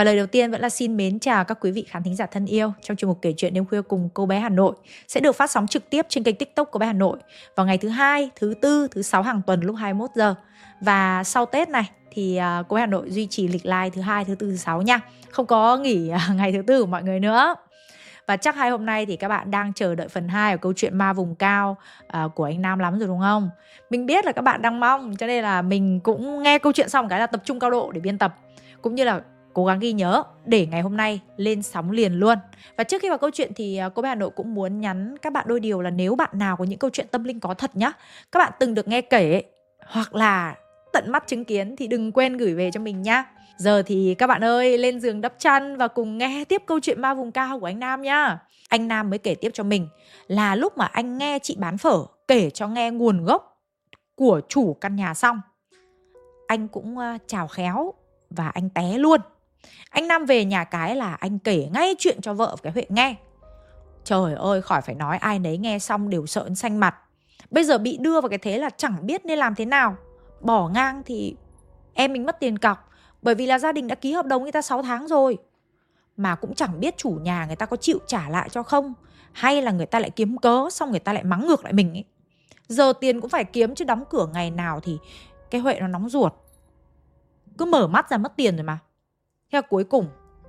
Và lời đầu tiên vẫn là xin mến chào các quý vị khán thính giả thân yêu trong chuyên mục kể chuyện đêm khuya cùng cô bé Hà Nội sẽ được phát sóng trực tiếp trên kênh TikTok cô bé Hà Nội vào ngày thứ hai, thứ tư, thứ sáu hàng tuần lúc 21 giờ. Và sau Tết này thì à, cô bé Hà Nội duy trì lịch live thứ hai, thứ tư, thứ sáu nha. Không có nghỉ à, ngày thứ tư của mọi người nữa. Và chắc hai hôm nay thì các bạn đang chờ đợi phần 2 của câu chuyện ma vùng cao uh, của anh Nam lắm rồi đúng không? Mình biết là các bạn đang mong cho nên là mình cũng nghe câu chuyện xong cái là tập trung cao độ để biên tập cũng như là cố gắng ghi nhớ để ngày hôm nay lên sóng liền luôn. Và trước khi vào câu chuyện thì à, cô bé Hà Nội cũng muốn nhắn các bạn đôi điều là nếu bạn nào có những câu chuyện tâm linh có thật nhá, các bạn từng được nghe kể hoặc là tận mắt chứng kiến thì đừng quên gửi về cho mình nhá. Giờ thì các bạn ơi, lên giường đắp chăn và cùng nghe tiếp câu chuyện ma vùng cao của anh Nam nhá. Anh Nam mới kể tiếp cho mình là lúc mà anh nghe chị bán phở kể cho nghe nguồn gốc của chủ căn nhà xong. Anh cũng à, chào khéo và anh té luôn. Anh Nam về nhà cái là anh kể ngay chuyện cho vợ cái Huệ nghe. Trời ơi, khỏi phải nói ai nấy nghe xong đều sợ xanh mặt. Bây giờ bị đưa vào cái thế là chẳng biết nên làm thế nào. Bỏ ngang thì em mình mất tiền cọc bởi vì là gia đình đã ký hợp đồng người ta 6 tháng rồi Mà cũng chẳng biết chủ nhà người ta có chịu trả lại cho không Hay là người ta lại kiếm cớ xong người ta lại mắng ngược lại mình ấy Giờ tiền cũng phải kiếm chứ đóng cửa ngày nào thì cái Huệ nó nóng ruột Cứ mở mắt ra mất tiền rồi mà Thế là cuối cùng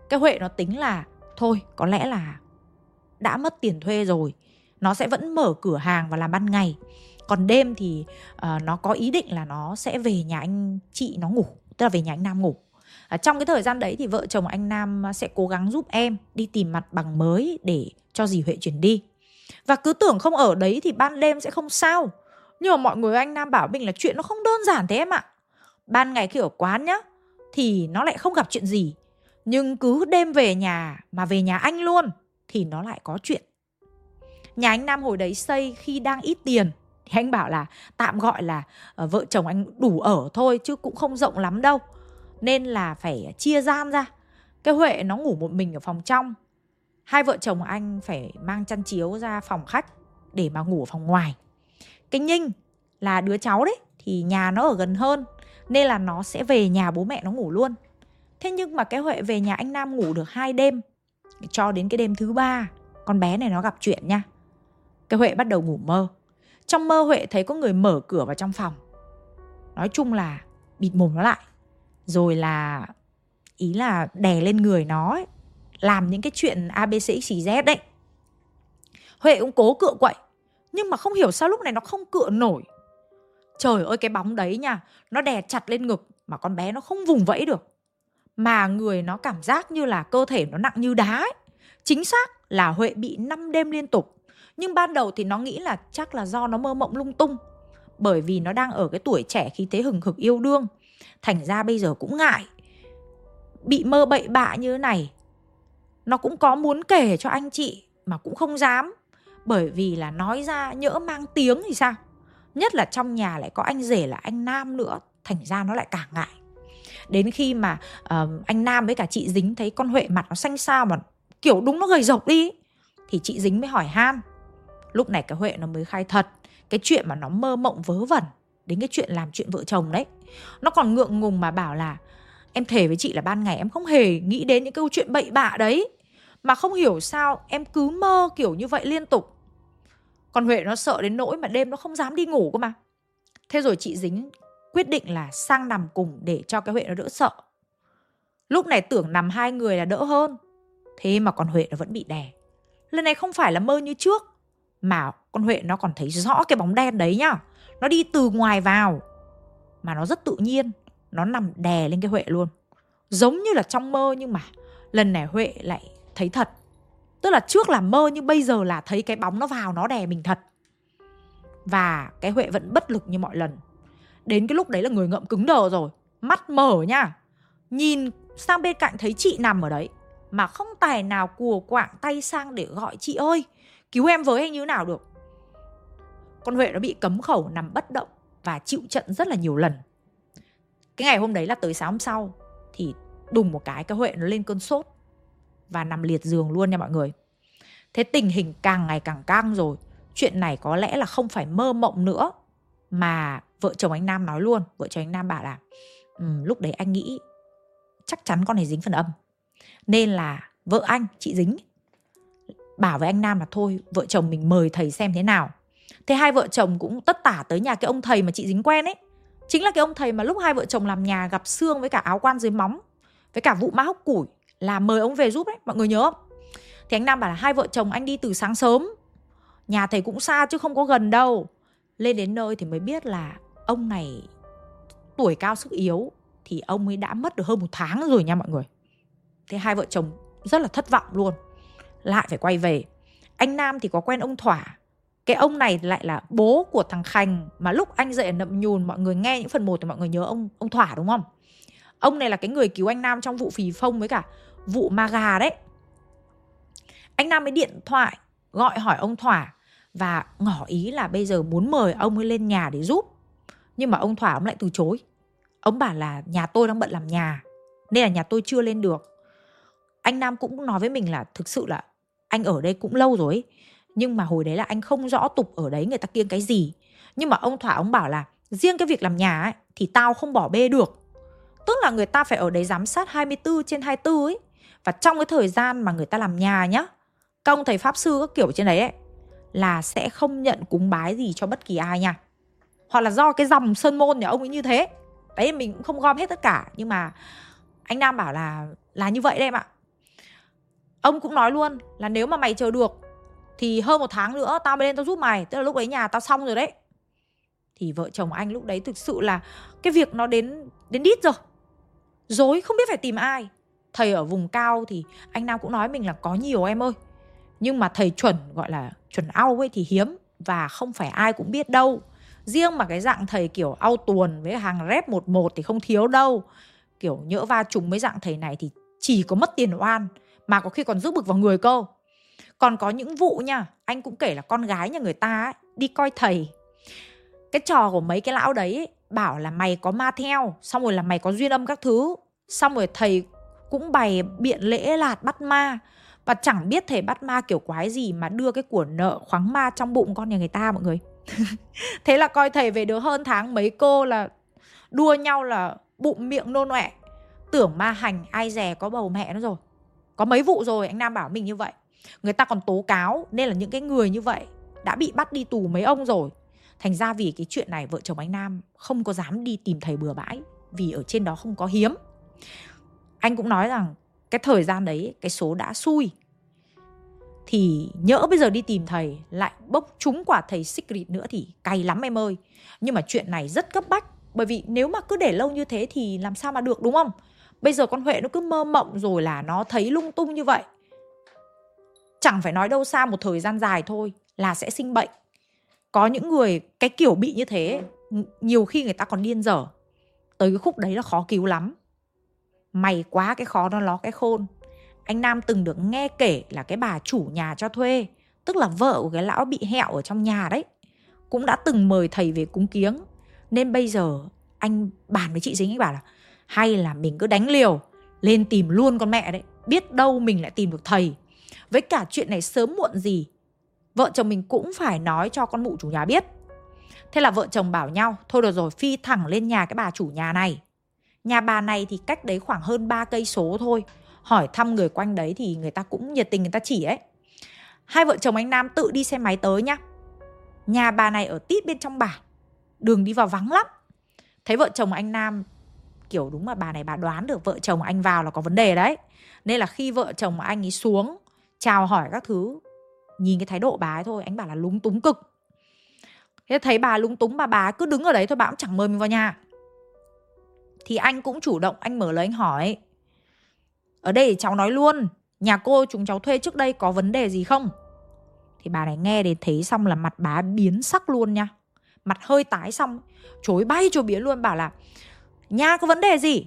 cái Huệ nó tính là Thôi có lẽ là đã mất tiền thuê rồi Nó sẽ vẫn mở cửa hàng và làm ban ngày Còn đêm thì uh, nó có ý định là nó sẽ về nhà anh chị nó ngủ tức là về nhà anh Nam ngủ. À, trong cái thời gian đấy thì vợ chồng anh Nam sẽ cố gắng giúp em đi tìm mặt bằng mới để cho dì Huệ chuyển đi. Và cứ tưởng không ở đấy thì ban đêm sẽ không sao. Nhưng mà mọi người anh Nam bảo mình là chuyện nó không đơn giản thế em ạ. Ban ngày khi ở quán nhá thì nó lại không gặp chuyện gì nhưng cứ đêm về nhà mà về nhà anh luôn thì nó lại có chuyện. Nhà anh Nam hồi đấy xây khi đang ít tiền thì anh bảo là tạm gọi là uh, vợ chồng anh đủ ở thôi chứ cũng không rộng lắm đâu. Nên là phải chia gian ra. Cái huệ nó ngủ một mình ở phòng trong. Hai vợ chồng anh phải mang chăn chiếu ra phòng khách để mà ngủ ở phòng ngoài. Cái nhinh là đứa cháu đấy thì nhà nó ở gần hơn nên là nó sẽ về nhà bố mẹ nó ngủ luôn thế nhưng mà cái huệ về nhà anh nam ngủ được hai đêm cho đến cái đêm thứ ba con bé này nó gặp chuyện nha. Cái huệ bắt đầu ngủ mơ. Trong mơ Huệ thấy có người mở cửa vào trong phòng. Nói chung là bịt mồm nó lại. Rồi là Ý là đè lên người nó ấy, Làm những cái chuyện ABCXYZ đấy. Huệ cũng cố cựa quậy Nhưng mà không hiểu sao lúc này nó không cựa nổi. Trời ơi cái bóng đấy nha Nó đè chặt lên ngực Mà con bé nó không vùng vẫy được. Mà người nó cảm giác như là cơ thể nó nặng như đá ấy. Chính xác là Huệ bị 5 đêm liên tục. Nhưng ban đầu thì nó nghĩ là chắc là do nó mơ mộng lung tung. Bởi vì nó đang ở cái tuổi trẻ khi thế hừng hực yêu đương. Thành ra bây giờ cũng ngại. Bị mơ bậy bạ như thế này, nó cũng có muốn kể cho anh chị mà cũng không dám. Bởi vì là nói ra nhỡ mang tiếng thì sao? Nhất là trong nhà lại có anh rể là anh nam nữa, thành ra nó lại càng ngại đến khi mà uh, anh nam với cả chị dính thấy con huệ mặt nó xanh xao mà kiểu đúng nó gầy rộc đi thì chị dính mới hỏi han lúc này cái huệ nó mới khai thật cái chuyện mà nó mơ mộng vớ vẩn đến cái chuyện làm chuyện vợ chồng đấy. Nó còn ngượng ngùng mà bảo là em thề với chị là ban ngày em không hề nghĩ đến những câu chuyện bậy bạ đấy mà không hiểu sao em cứ mơ kiểu như vậy liên tục. Còn huệ nó sợ đến nỗi mà đêm nó không dám đi ngủ cơ mà. Thế rồi chị dính quyết định là sang nằm cùng để cho cái huệ nó đỡ sợ. Lúc này tưởng nằm hai người là đỡ hơn, thế mà con huệ nó vẫn bị đè. Lần này không phải là mơ như trước, mà con Huệ nó còn thấy rõ cái bóng đen đấy nhá. Nó đi từ ngoài vào, Mà nó rất tự nhiên, Nó nằm đè lên cái Huệ luôn. Giống như là trong mơ nhưng mà Lần này Huệ lại thấy thật. Tức là trước là mơ nhưng bây giờ là thấy cái bóng nó vào nó đè mình thật. Và cái Huệ vẫn bất lực như mọi lần. Đến cái lúc đấy là người ngậm cứng đờ rồi. Mắt mở nha. Nhìn sang bên cạnh thấy chị nằm ở đấy, Mà không tài nào cùa quạng tay sang để gọi chị ơi. Cứu em với hay như nào được? Con huệ nó bị cấm khẩu, nằm bất động và chịu trận rất là nhiều lần. Cái ngày hôm đấy là tới sáng hôm sau thì đùng một cái cái huệ nó lên cơn sốt và nằm liệt giường luôn nha mọi người. Thế tình hình càng ngày càng căng rồi. Chuyện này có lẽ là không phải mơ mộng nữa mà vợ chồng anh nam nói luôn vợ chồng anh nam bảo là um, lúc đấy anh nghĩ chắc chắn con này dính phần âm. Nên là vợ anh chị dính. Bảo với anh nam là thôi vợ chồng mình mời thầy xem thế nào. Thế hai vợ chồng cũng tất tả tới nhà cái ông thầy mà chị dính quen ấy. Chính là cái ông thầy mà lúc hai vợ chồng làm nhà gặp xương với cả áo quan dưới móng với cả vụ mã hốc củi là mời ông về giúp đấy. mọi người nhớ không? Thì anh nam bảo là hai vợ chồng anh đi từ sáng sớm nhà thầy cũng xa chứ không có gần đâu lên đến nơi thì mới biết là ông này tuổi cao sức yếu thì ông ấy đã mất được hơn một tháng rồi nha mọi người. Thế hai vợ chồng rất là thất vọng luôn. Lại phải quay về. Anh nam thì có quen ông thỏa. Cái ông này lại là bố của thằng khành mà lúc anh dậy ở nậm nhùn, mọi người nghe những phần một thì mọi người nhớ ông ông thỏa đúng không? Ông này là cái người cứu anh nam trong vụ phì phông với cả vụ ma gà đấy. Anh nam mới điện thoại, gọi hỏi ông thỏa và ngỏ ý là bây giờ muốn mời ông ấy lên nhà để giúp. Nhưng mà ông thỏa ông lại từ chối. Ông bảo là nhà tôi đang bận làm nhà, nên là nhà tôi chưa lên được. Anh nam cũng nói với mình là thực sự là anh ở đây cũng lâu rồi nhưng mà hồi đấy là anh không rõ tục ở đấy người ta kiêng cái gì. Nhưng mà ông thỏa ông bảo là riêng cái việc làm nhà ấy, thì tao không bỏ bê được. Tức là người ta phải ở đấy giám sát 24 trên 24 ấy, và trong cái thời gian mà người ta làm nhà nhá công thầy pháp sư các kiểu trên đấy ấy là sẽ không nhận cúng bái gì cho bất kỳ ai nha. Hoặc là do cái dòng sơn môn nhà ông ấy như thế. Đấy, mình cũng không gom hết tất cả. Nhưng mà anh nam bảo là là như vậy đấy em ạ. Ông cũng nói luôn là nếu mà mày chờ được thì hơn một tháng nữa tao mới lên tao giúp mày. Tức là lúc ấy nhà tao xong rồi đấy. Thì vợ chồng anh lúc đấy thực sự là cái việc nó đến đến đít rồi. Dối, không biết phải tìm ai. Thầy ở vùng cao thì anh nam cũng nói mình là có nhiều em ơi nhưng mà thầy chuẩn gọi là chuẩn ao ấy thì hiếm và không phải ai cũng biết đâu. Riêng mà cái dạng thầy kiểu ao tuần với hàng rep một một thì không thiếu đâu. Kiểu nhỡ va trùng với dạng thầy này thì chỉ có mất tiền oan mà có khi còn rước bực vào người cơ. Còn có những vụ nha anh cũng kể là con gái nhà người ta ấy, đi coi thầy. Cái trò của mấy cái lão đấy ấy, bảo là mày có ma theo xong rồi là mày có duyên âm các thứ. Xong rồi thầy cũng bày biện lễ lạt bắt ma và chẳng biết thầy bắt ma kiểu quái gì mà đưa cái của nợ khoáng ma trong bụng con nhà người ta, mọi người. Thế là coi thầy về được hơn tháng, mấy cô là đua nhau là bụng miệng nôn ọe. Tưởng ma hành, ai dè có bầu mẹ nó rồi. Có mấy vụ rồi, anh nam bảo mình như vậy. Người ta còn tố cáo, nên là những cái người như vậy đã bị bắt đi tù mấy ông rồi. Thành ra vì cái chuyện này vợ chồng anh nam không có dám đi tìm thầy bừa bãi, vì ở trên đó không có hiếm. Anh cũng nói rằng cái thời gian đấy, cái số đã xui thì nhỡ bây giờ đi tìm thầy, lại bốc trúng quả thầy secret nữa thì cay lắm em ơi. Nhưng mà chuyện này rất cấp bách, bởi vì nếu mà cứ để lâu như thế thì làm sao mà được, đúng không? Bây giờ con huệ nó cứ mơ mộng rồi là nó thấy lung tung như vậy. Chẳng phải nói đâu xa một thời gian dài thôi là sẽ sinh bệnh. Có những người cái kiểu bị như thế nhiều khi người ta còn điên dở. Tới cái khúc đấy là khó cứu lắm. Mày quá cái khó nó ló cái khôn anh nam từng được nghe kể là cái bà chủ nhà cho thuê, tức là vợ của cái lão bị hẹo ở trong nhà đấy, cũng đã từng mời thầy về cúng kiếng. Nên bây giờ anh bàn với chị dính, anh bảo là hay là mình cứ đánh liều, lên tìm luôn con mẹ đấy, biết đâu mình lại tìm được thầy. Với cả chuyện này sớm muộn gì, vợ chồng mình cũng phải nói cho con mụ chủ nhà biết. Thế là vợ chồng bảo nhau, thôi được rồi, phi thẳng lên nhà cái bà chủ nhà này. Nhà bà này thì cách đấy khoảng hơn 3 cây số thôi hỏi thăm người quanh đấy thì người ta cũng nhiệt tình, người ta chỉ ấy. Hai vợ chồng anh nam tự đi xe máy tới nhá. Nhà bà này ở tít bên trong bản đường đi vào vắng lắm. Thấy vợ chồng anh nam, kiểu đúng là bà này bà đoán được vợ chồng anh vào là có vấn đề đấy. Nên là khi vợ chồng anh ấy xuống, chào hỏi các thứ, nhìn cái thái độ bà ấy thôi, anh bảo là lúng túng cực. Thế thấy bà lúng túng mà bà cứ đứng ở đấy thôi, bà cũng chẳng mời mình vào nhà. Thì anh cũng chủ động, anh mở lời anh hỏi ở đây cháu nói luôn, nhà cô chúng cháu thuê trước đây có vấn đề gì không? Thì bà này nghe đến thấy xong là mặt bà biến sắc luôn nha. Mặt hơi tái xong, chối bay chối biến luôn, bảo là, nhà có vấn đề gì?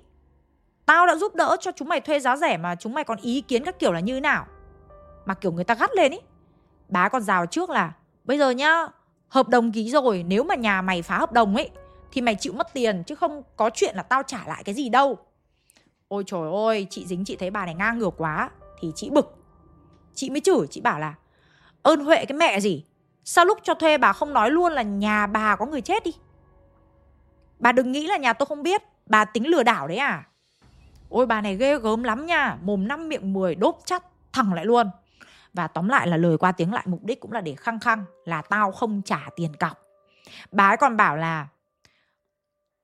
Tao đã giúp đỡ cho chúng mày thuê giá rẻ mà chúng mày còn ý kiến các kiểu là như nào? Mà kiểu người ta gắt lên ý. Bà còn rào trước là, bây giờ nhá, hợp đồng ký rồi, nếu mà nhà mày phá hợp đồng ấy, thì mày chịu mất tiền, chứ không có chuyện là tao trả lại cái gì đâu ôi trời ơi, chị dính, chị thấy bà này ngang ngược quá, thì chị bực. Chị mới chửi, chị bảo là, ơn huệ, cái mẹ gì? Sao lúc cho thuê bà không nói luôn là nhà bà có người chết đi? Bà đừng nghĩ là nhà tôi không biết, bà tính lừa đảo đấy à? Ôi, bà này ghê gớm lắm nha, mồm năm miệng mười, đốp chắt thẳng lại luôn. Và tóm lại là lời qua tiếng lại, mục đích cũng là để khăng khăng, là tao không trả tiền cọc. Bà ấy còn bảo là,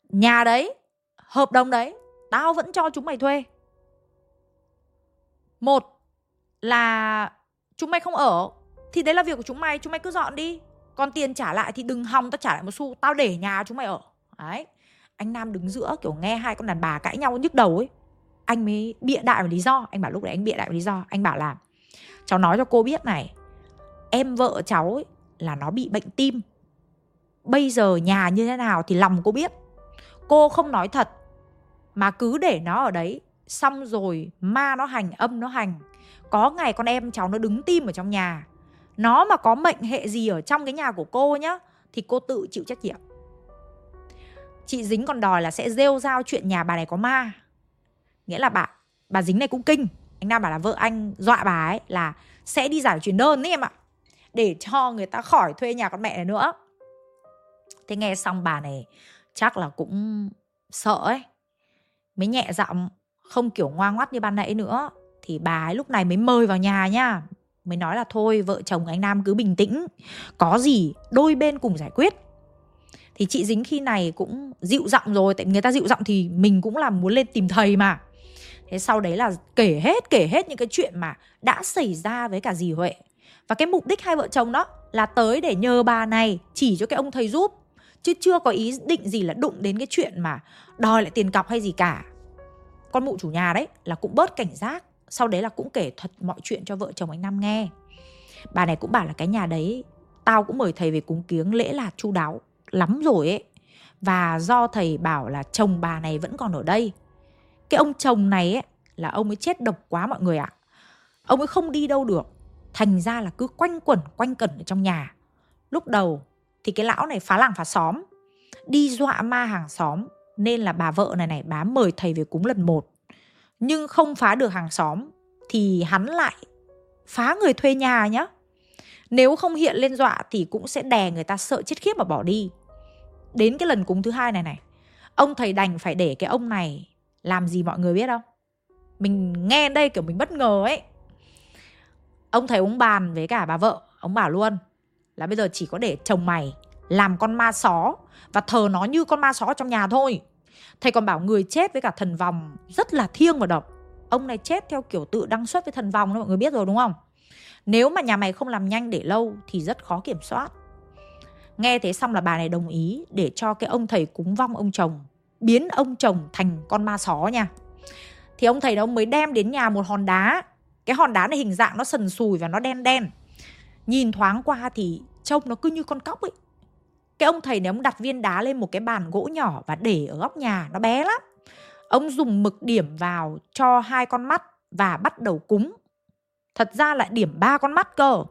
nhà đấy, hợp đồng đấy tao vẫn cho chúng mày thuê. Một là chúng mày không ở thì đấy là việc của chúng mày chúng mày cứ dọn đi. Còn tiền trả lại thì đừng hòng tao trả lại một xu tao để nhà chúng mày ở. Đấy. Anh nam đứng giữa kiểu nghe hai con đàn bà cãi nhau nhức đầu ấy. Anh mới bịa đại một lý do. Anh bảo lúc đấy anh bịa đại một lý do. Anh bảo là cháu nói cho cô biết này em vợ cháu ấy, là nó bị bệnh tim. Bây giờ nhà như thế nào thì lòng cô biết. Cô không nói thật mà cứ để nó ở đấy, xong rồi ma nó hành, âm nó hành. Có ngày con em cháu nó đứng tim ở trong nhà. Nó mà có mệnh hệ gì ở trong cái nhà của cô nhá, thì cô tự chịu trách nhiệm. Chị dính còn đòi là sẽ rêu rao chuyện nhà bà này có ma. Nghĩa là bà bà dính này cũng kinh. Anh nam bảo là, vợ anh dọa bà ấy là sẽ đi giải truyền đơn đấy em ạ, để cho người ta khỏi thuê nhà con mẹ này nữa. Thế nghe xong bà này chắc là cũng sợ ấy mới nhẹ giọng, không kiểu ngoan ngoắt như ban nãy nữa, thì bà ấy lúc này mới mời vào nhà nha, mới nói là thôi, vợ chồng anh nam cứ bình tĩnh, có gì đôi bên cùng giải quyết. Thì chị dính khi này cũng dịu giọng rồi, tại người ta dịu giọng thì mình cũng là muốn lên tìm thầy mà. Thế sau đấy là kể hết kể hết những cái chuyện mà đã xảy ra với cả dì huệ. Và cái mục đích hai vợ chồng đó là tới để nhờ bà này chỉ cho cái ông thầy giúp, chứ chưa có ý định gì là đụng đến cái chuyện mà đòi lại tiền cọc hay gì cả con mụ chủ nhà đấy là cũng bớt cảnh giác. Sau đấy là cũng kể thật mọi chuyện cho vợ chồng anh Nam nghe. Bà này cũng bảo là cái nhà đấy, tao cũng mời thầy về cúng kiếng lễ là chu đáo lắm rồi ấy. Và do thầy bảo là chồng bà này vẫn còn ở đây. Cái ông chồng này ấy là ông ấy chết độc quá mọi người ạ. Ông ấy không đi đâu được. Thành ra là cứ quanh quẩn quanh quẩn ở trong nhà. Lúc đầu thì cái lão này phá làng phá xóm, đi dọa ma hàng xóm nên là bà vợ này này bám mời thầy về cúng lần một. Nhưng không phá được hàng xóm thì hắn lại phá người thuê nhà nhá. Nếu không hiện lên dọa thì cũng sẽ đè người ta sợ chết khiếp mà bỏ đi. Đến cái lần cúng thứ hai này này, ông thầy đành phải để cái ông này làm gì mọi người biết không? Mình nghe đây kiểu mình bất ngờ ấy. Ông thầy ông bàn với cả bà vợ, ông bảo luôn là bây giờ chỉ có để chồng mày làm con ma só và thờ nó như con ma só trong nhà thôi thầy còn bảo người chết với cả thần vòng rất là thiêng và độc. Ông này chết theo kiểu tự đăng xuất với thần vòng đó, mọi người biết rồi, đúng không? Nếu mà nhà mày không làm nhanh để lâu thì rất khó kiểm soát. Nghe thế xong là bà này đồng ý để cho cái ông thầy cúng vong ông chồng biến ông chồng thành con ma só nha. Thì ông thầy đó mới đem đến nhà một hòn đá. Cái hòn đá này hình dạng nó sần sùi và nó đen đen. Nhìn thoáng qua thì trông nó cứ như con cóc ấy cái ông thầy này, ông đặt viên đá lên một cái bàn gỗ nhỏ và để ở góc nhà, nó bé lắm. Ông dùng mực điểm vào cho hai con mắt và bắt đầu cúng. Thật ra lại điểm ba con mắt cơ.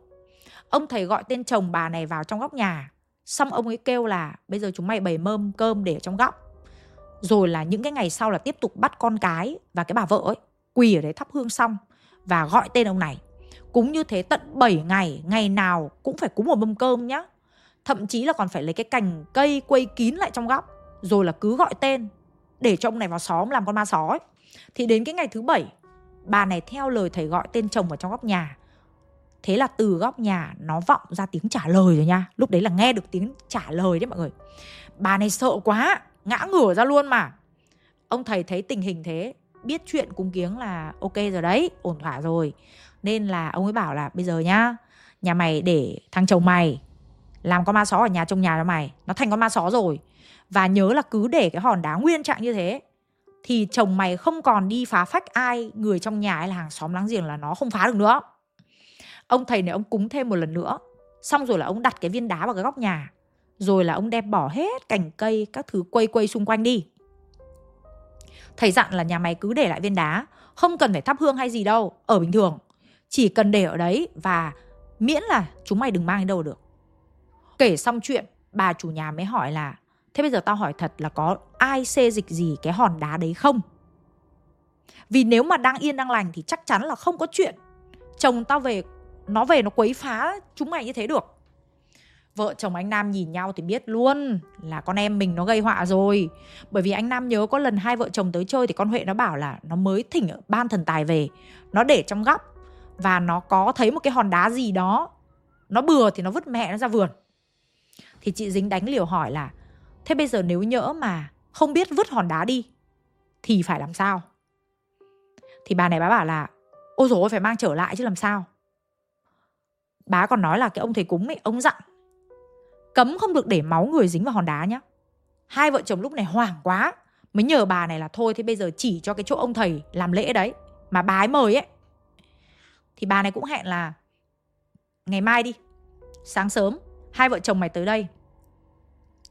Ông thầy gọi tên chồng bà này vào trong góc nhà. Xong ông ấy kêu là, bây giờ chúng mày bày mâm, cơm để ở trong góc. Rồi là những cái ngày sau là tiếp tục bắt con cái và cái bà vợ ấy quỳ ở đấy thắp hương xong và gọi tên ông này. Cúng như thế tận 7 ngày ngày nào cũng phải cúng một mâm cơm nhá thậm chí là còn phải lấy cái cành cây quây kín lại trong góc, rồi là cứ gọi tên, để cho ông này vào xóm làm con ma só ấy. thì đến cái ngày thứ bảy, bà này theo lời thầy gọi tên chồng vào trong góc nhà. Thế là từ góc nhà nó vọng ra tiếng trả lời rồi nha. Lúc đấy là nghe được tiếng trả lời đấy mọi người. Bà này sợ quá, ngã ngửa ra luôn mà. Ông thầy thấy tình hình thế, biết chuyện cúng kiếng là ok rồi đấy, ổn thỏa rồi. Nên là ông ấy bảo là, bây giờ nhá, nhà mày để thằng chồng mày làm con ma só ở nhà trong nhà cho mày. Nó thành con ma só rồi. Và nhớ là cứ để cái hòn đá nguyên trạng như thế, thì chồng mày không còn đi phá phách ai, người trong nhà hay là hàng xóm láng giềng là nó không phá được nữa. Ông thầy này ông cúng thêm một lần nữa. Xong rồi là ông đặt cái viên đá vào cái góc nhà. Rồi là ông đem bỏ hết cành cây, các thứ quây quây xung quanh đi. Thầy dặn là nhà mày cứ để lại viên đá. Không cần phải thắp hương hay gì đâu. Ở bình thường. Chỉ cần để ở đấy và miễn là chúng mày đừng mang đi đâu được kể xong chuyện, bà chủ nhà mới hỏi là, thế bây giờ tao hỏi thật là có ai xê dịch gì cái hòn đá đấy không? Vì nếu mà đang yên, đang lành thì chắc chắn là không có chuyện. Chồng tao về, nó về nó quấy phá chúng mày như thế được. Vợ chồng anh Nam nhìn nhau thì biết luôn là con em mình nó gây họa rồi. Bởi vì anh Nam nhớ có lần hai vợ chồng tới chơi thì con Huệ nó bảo là nó mới thỉnh ban thần tài về, nó để trong góc và nó có thấy một cái hòn đá gì đó, nó bừa thì nó vứt mẹ nó ra vườn thì chị dính đánh liều hỏi là, thế bây giờ nếu nhỡ mà không biết vứt hòn đá đi, thì phải làm sao? Thì bà này bà bảo là, ôi dồi phải mang trở lại chứ làm sao? Bá còn nói là cái ông thầy cúng ấy, ông dặn, cấm không được để máu người dính vào hòn đá nhá. Hai vợ chồng lúc này hoảng quá, mới nhờ bà này là thôi, thế bây giờ chỉ cho cái chỗ ông thầy làm lễ đấy, mà bà ấy mời ấy. Thì bà này cũng hẹn là, ngày mai đi, sáng sớm hai vợ chồng mày tới đây.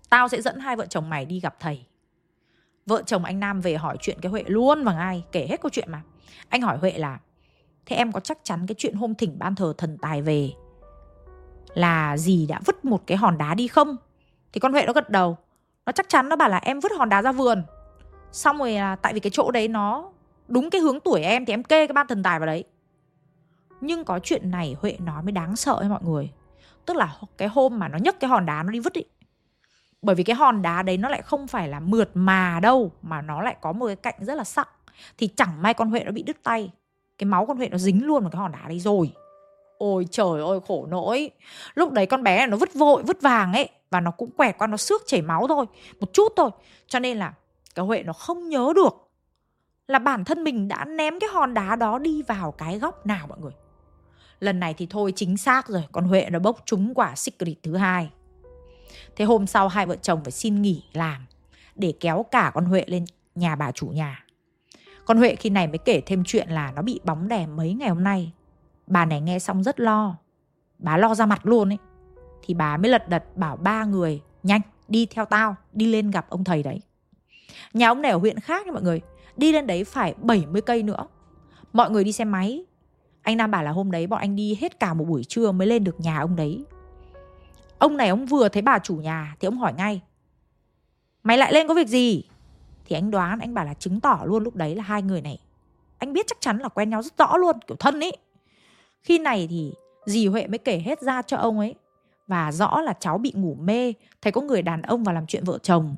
Tao sẽ dẫn hai vợ chồng mày đi gặp thầy. Vợ chồng anh nam về hỏi chuyện cái huệ luôn và ngay, kể hết câu chuyện mà. Anh hỏi huệ là, thế em có chắc chắn cái chuyện hôm thỉnh ban thờ thần tài về là gì đã vứt một cái hòn đá đi không? Thì con huệ nó gật đầu. Nó chắc chắn, nó bảo là, em vứt hòn đá ra vườn. Xong rồi là tại vì cái chỗ đấy nó đúng cái hướng tuổi em thì em kê cái ban thần tài vào đấy. Nhưng có chuyện này huệ nói mới đáng sợ ấy mọi người tức là cái hôm mà nó nhấc cái hòn đá nó đi vứt ý. Bởi vì cái hòn đá đấy nó lại không phải là mượt mà đâu, mà nó lại có một cái cạnh rất là sắc thì chẳng may con huệ nó bị đứt tay. Cái máu con huệ nó dính luôn vào cái hòn đá đấy rồi. Ôi trời ơi, khổ nỗi. Lúc đấy con bé này nó vứt vội, vứt vàng ấy, và nó cũng quẹt qua, nó xước chảy máu thôi, một chút thôi. Cho nên là cái huệ nó không nhớ được là bản thân mình đã ném cái hòn đá đó đi vào cái góc nào, mọi người? Lần này thì thôi, chính xác rồi, con huệ nó bốc trúng quả secret thứ hai. Thế hôm sau hai vợ chồng phải xin nghỉ làm để kéo cả con huệ lên nhà bà chủ nhà. Con huệ khi này mới kể thêm chuyện là nó bị bóng đè mấy ngày hôm nay. Bà này nghe xong rất lo. Bà lo ra mặt luôn ấy. Thì bà mới lật đật bảo ba người, nhanh, đi theo tao, đi lên gặp ông thầy đấy. Nhà ông này ở huyện khác nha mọi người. Đi lên đấy phải 70 cây nữa. Mọi người đi xe máy anh Nam bảo là hôm đấy bọn anh đi hết cả một buổi trưa mới lên được nhà ông đấy. Ông này ông vừa thấy bà chủ nhà thì ông hỏi ngay, mày lại lên có việc gì? Thì anh đoán, anh bảo là chứng tỏ luôn lúc đấy là hai người này, anh biết chắc chắn là quen nhau rất rõ luôn, kiểu thân ấy khi này thì dì huệ mới kể hết ra cho ông ấy và rõ là cháu bị ngủ mê, thấy có người đàn ông vào làm chuyện vợ chồng.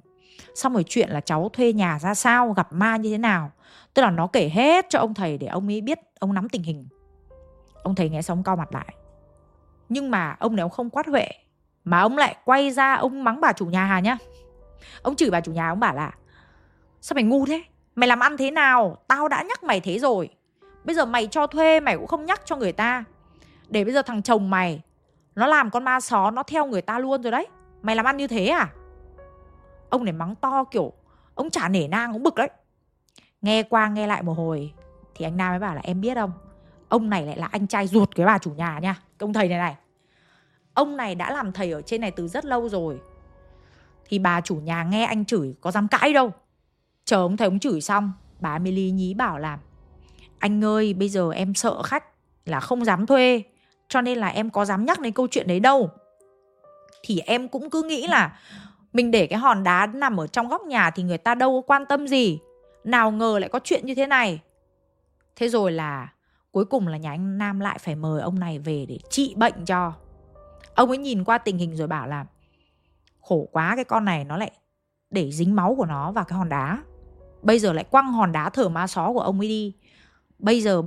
Xong rồi chuyện là cháu thuê nhà ra sao, gặp ma như thế nào, tức là nó kể hết cho ông thầy để ông ấy biết, ông nắm tình hình ông thầy nghe xong co mặt lại. Nhưng mà ông này ông không quát huệ, mà ông lại quay ra ông mắng bà chủ nhà hà nhá. Ông chửi bà chủ nhà, ông bảo là, sao mày ngu thế? Mày làm ăn thế nào? Tao đã nhắc mày thế rồi. Bây giờ mày cho thuê, mày cũng không nhắc cho người ta. Để bây giờ thằng chồng mày, nó làm con ma só, nó theo người ta luôn rồi đấy. Mày làm ăn như thế à? Ông này mắng to kiểu, ông chả nể nang, ông bực đấy. Nghe qua nghe lại một hồi, thì anh nam mới bảo là, em biết không? Ông này lại là anh trai ruột cái bà chủ nhà nha. Ông thầy này này. Ông này đã làm thầy ở trên này từ rất lâu rồi. Thì bà chủ nhà nghe anh chửi có dám cãi đâu. Chờ ông thầy ông chửi xong, bà Emily nhí bảo là, anh ơi, bây giờ em sợ khách là không dám thuê, cho nên là em có dám nhắc đến câu chuyện đấy đâu. Thì em cũng cứ nghĩ là mình để cái hòn đá nằm ở trong góc nhà thì người ta đâu có quan tâm gì. Nào ngờ lại có chuyện như thế này. Thế rồi là cuối cùng là nhà anh nam lại phải mời ông này về để trị bệnh cho. Ông ấy nhìn qua tình hình rồi bảo là, khổ quá, cái con này nó lại để dính máu của nó vào cái hòn đá. Bây giờ lại quăng hòn đá thở ma só của ông ấy đi. Bây giờ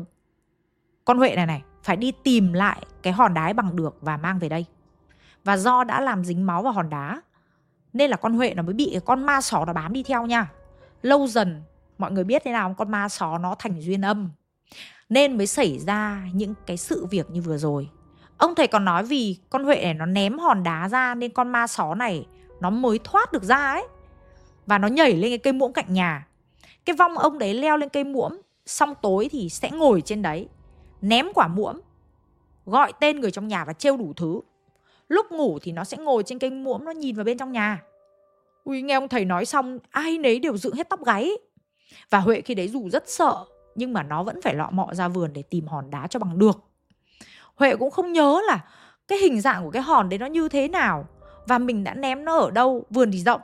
con huệ này này, phải đi tìm lại cái hòn đá bằng được và mang về đây. Và do đã làm dính máu vào hòn đá, nên là con huệ nó mới bị cái con ma só nó bám đi theo nha. Lâu dần, mọi người biết thế nào con ma só nó thành duyên âm nên mới xảy ra những cái sự việc như vừa rồi. Ông thầy còn nói vì con huệ này nó ném hòn đá ra nên con ma só này nó mới thoát được ra ấy. Và nó nhảy lên cái cây muỗng cạnh nhà. Cái vong ông đấy leo lên cây muỗng, xong tối thì sẽ ngồi trên đấy, ném quả muỗng, gọi tên người trong nhà và trêu đủ thứ. Lúc ngủ thì nó sẽ ngồi trên cây muỗng, nó nhìn vào bên trong nhà. Ui, nghe ông thầy nói xong, ai nấy đều dựng hết tóc gáy. Và huệ khi đấy dù rất sợ nhưng mà nó vẫn phải lọ mọ ra vườn để tìm hòn đá cho bằng được. Huệ cũng không nhớ là cái hình dạng của cái hòn đấy nó như thế nào và mình đã ném nó ở đâu, vườn thì rộng.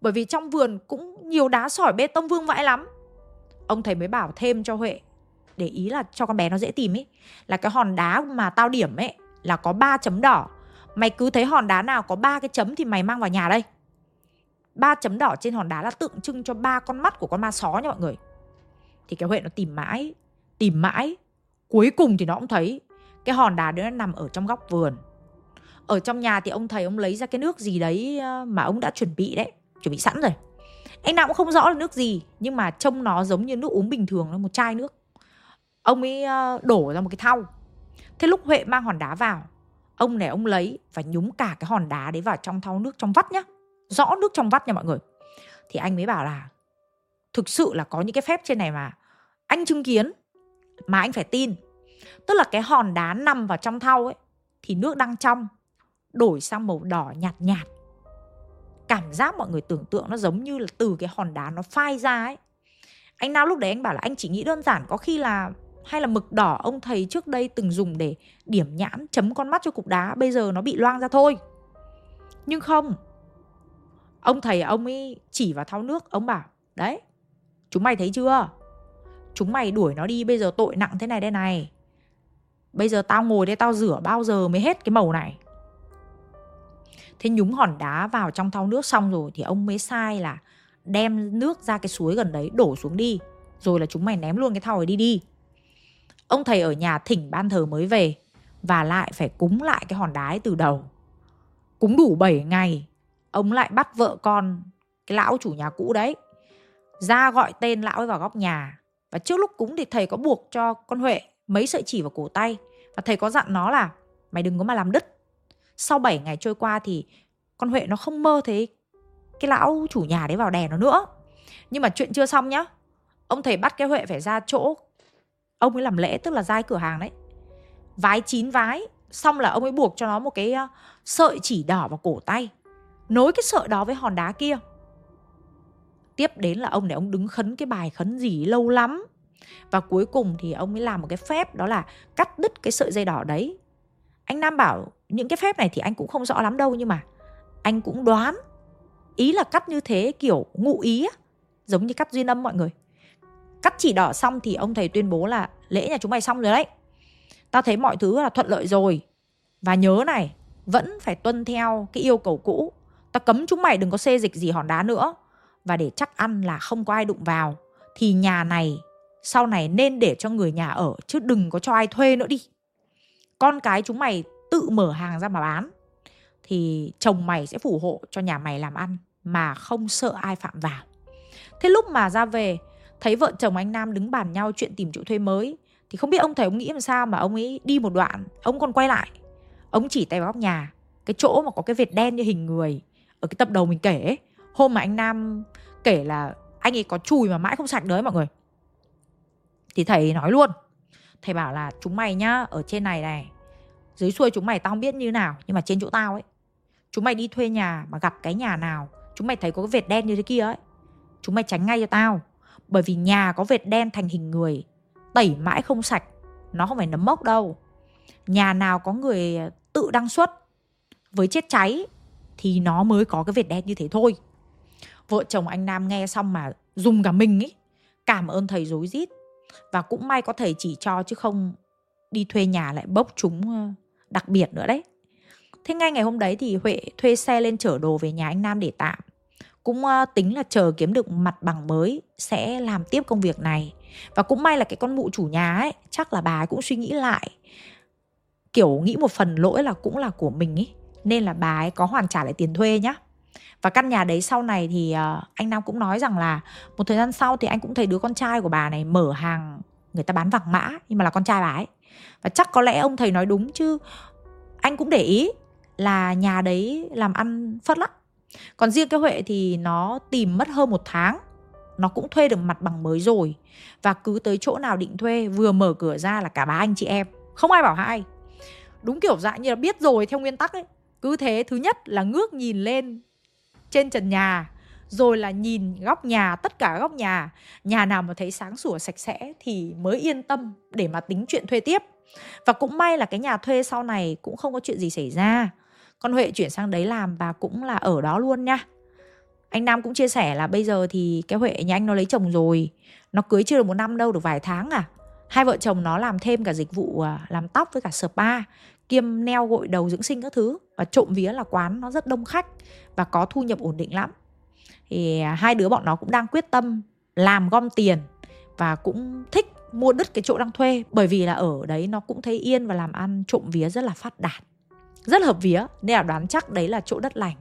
Bởi vì trong vườn cũng nhiều đá sỏi bê tông vương vãi lắm. Ông thầy mới bảo thêm cho huệ, để ý là cho con bé nó dễ tìm ấy là cái hòn đá mà tao điểm ấy là có ba chấm đỏ. Mày cứ thấy hòn đá nào có ba cái chấm thì mày mang vào nhà đây. Ba chấm đỏ trên hòn đá là tượng trưng cho ba con mắt của con ma só nha mọi người thì cái huệ nó tìm mãi tìm mãi. Cuối cùng thì nó cũng thấy cái hòn đá đó nằm ở trong góc vườn. Ở trong nhà thì ông thầy ông lấy ra cái nước gì đấy ờ, mà ông đã chuẩn bị đấy, chuẩn bị sẵn rồi. Anh nào cũng không rõ là nước gì, nhưng mà trông nó giống như nước uống bình thường, nó một chai nước. Ông ấy ờ, đổ ra một cái thau. Thế lúc huệ mang hòn đá vào, ông này ông lấy và nhúng cả cái hòn đá đấy vào trong thau nước trong vắt nhá. Rõ nước trong vắt nha mọi người. Thì anh mới bảo là, thực sự là có những cái phép trên này mà anh chứng kiến mà anh phải tin. Tức là cái hòn đá nằm vào trong thau ấy, thì nước đang trong, đổi sang màu đỏ nhạt nhạt. Cảm giác mọi người tưởng tượng nó giống như là từ cái hòn đá nó phai ra ấy. Anh nào lúc đấy anh bảo là anh chỉ nghĩ đơn giản có khi là, hay là mực đỏ ông thầy trước đây từng dùng để điểm nhãn, chấm con mắt cho cục đá, bây giờ nó bị loang ra thôi. Nhưng không, ông thầy ông ấy chỉ vào thau nước, ông bảo, đấy, chúng mày thấy chưa? Chúng mày đuổi nó đi, bây giờ tội nặng thế này đây này. Bây giờ tao ngồi đây tao rửa bao giờ mới hết cái màu này? Thế nhúng hòn đá vào trong thau nước xong rồi thì ông mới sai là đem nước ra cái suối gần đấy đổ xuống đi, rồi là chúng mày ném luôn cái thau ấy đi đi. Ông thầy ở nhà thỉnh ban thờ mới về và lại phải cúng lại cái hòn đá ấy từ đầu. Cúng đủ 7 ngày, ông lại bắt vợ con, cái lão chủ nhà cũ đấy, ra gọi tên lão ấy vào góc nhà và trước lúc cúng thì thầy có buộc cho con huệ mấy sợi chỉ vào cổ tay. Và thầy có dặn nó là, mày đừng có mà làm đứt. Sau 7 ngày trôi qua thì con huệ nó không mơ thấy cái lão chủ nhà đấy vào đè nó nữa. Nhưng mà chuyện chưa xong nhá. Ông thầy bắt cái huệ phải ra chỗ ông ấy làm lễ, tức là dai cửa hàng đấy. Vái chín vái, xong là ông ấy buộc cho nó một cái ờ, sợi chỉ đỏ vào cổ tay. Nối cái sợi đó với hòn đá kia tiếp đến là ông này ông đứng khấn cái bài khấn gì lâu lắm. Và cuối cùng thì ông mới làm một cái phép, đó là cắt đứt cái sợi dây đỏ đấy. Anh nam bảo, những cái phép này thì anh cũng không rõ lắm đâu, nhưng mà anh cũng đoán. Ý là cắt như thế kiểu ngụ ý á, giống như cắt duyên âm mọi người. Cắt chỉ đỏ xong thì ông thầy tuyên bố là lễ nhà chúng mày xong rồi đấy. Tao thấy mọi thứ là thuận lợi rồi. Và nhớ này, vẫn phải tuân theo cái yêu cầu cũ. Tao cấm chúng mày đừng có xê dịch gì hòn đá nữa và để chắc ăn là không có ai đụng vào, thì nhà này, sau này nên để cho người nhà ở chứ đừng có cho ai thuê nữa đi. Con cái chúng mày tự mở hàng ra mà bán, thì chồng mày sẽ phù hộ cho nhà mày làm ăn mà không sợ ai phạm vào. Thế lúc mà ra về, thấy vợ chồng anh nam đứng bàn nhau chuyện tìm chỗ thuê mới, thì không biết ông thầy ông nghĩ làm sao mà ông ấy đi một đoạn, ông còn quay lại. Ông chỉ tay vào góc nhà, cái chỗ mà có cái vệt đen như hình người, ở cái tập đầu mình kể ấy hôm mà anh nam kể là anh ấy có chùi mà mãi không sạch đấy mọi người. Thì thầy nói luôn. Thầy bảo là, chúng mày nhá, ở trên này này, dưới xuôi chúng mày tao không biết như nào, nhưng mà trên chỗ tao ấy, chúng mày đi thuê nhà mà gặp cái nhà nào, chúng mày thấy có cái vệt đen như thế kia ấy, chúng mày tránh ngay cho tao. Bởi vì nhà có vệt đen thành hình người, tẩy mãi không sạch, nó không phải nấm mốc đâu. Nhà nào có người tự đăng xuất với chết cháy thì nó mới có cái vệt đen như thế thôi vợ chồng anh nam nghe xong mà dùng cả mình ấy cảm ơn thầy dối rít. Và cũng may có thầy chỉ cho chứ không đi thuê nhà lại bốc chúng ờ, đặc biệt nữa đấy. Thế ngay ngày hôm đấy thì huệ thuê xe lên chở đồ về nhà anh nam để tạm. Cũng ờ, tính là chờ kiếm được mặt bằng mới sẽ làm tiếp công việc này. Và cũng may là cái con mụ chủ nhà ấy, chắc là bà ấy cũng suy nghĩ lại. Kiểu nghĩ một phần lỗi là cũng là của mình ấy nên là bà ấy có hoàn trả lại tiền thuê nhá và căn nhà đấy sau này thì uh, anh Nam cũng nói rằng là một thời gian sau thì anh cũng thấy đứa con trai của bà này mở hàng người ta bán vàng mã nhưng mà là con trai bà ấy. Và chắc có lẽ ông thầy nói đúng chứ anh cũng để ý là nhà đấy làm ăn phất lắm còn riêng cái huệ thì nó tìm mất hơn một tháng nó cũng thuê được mặt bằng mới rồi và cứ tới chỗ nào định thuê vừa mở cửa ra là cả ba anh chị em không ai bảo hai. Đúng kiểu dạng như là biết rồi theo nguyên tắc ấy cứ thế thứ nhất là ngước nhìn lên trên trần nhà, rồi là nhìn góc nhà, tất cả góc nhà. Nhà nào mà thấy sáng sủa sạch sẽ thì mới yên tâm để mà tính chuyện thuê tiếp. Và cũng may là cái nhà thuê sau này cũng không có chuyện gì xảy ra. Con huệ chuyển sang đấy làm và cũng là ở đó luôn nha. Anh nam cũng chia sẻ là bây giờ thì cái huệ nhà anh nó lấy chồng rồi. Nó cưới chưa được một năm đâu, được vài tháng à. Hai vợ chồng nó làm thêm cả dịch vụ à, làm tóc với cả spa kiêm neo gội đầu dưỡng sinh các thứ. Và trộm vía là quán nó rất đông khách và có thu nhập ổn định lắm. Thì à, hai đứa bọn nó cũng đang quyết tâm làm gom tiền và cũng thích mua đứt cái chỗ đang thuê. Bởi vì là ở đấy nó cũng thấy yên và làm ăn, trộm vía rất là phát đạt. Rất hợp vía, nên là đoán chắc đấy là chỗ đất lành.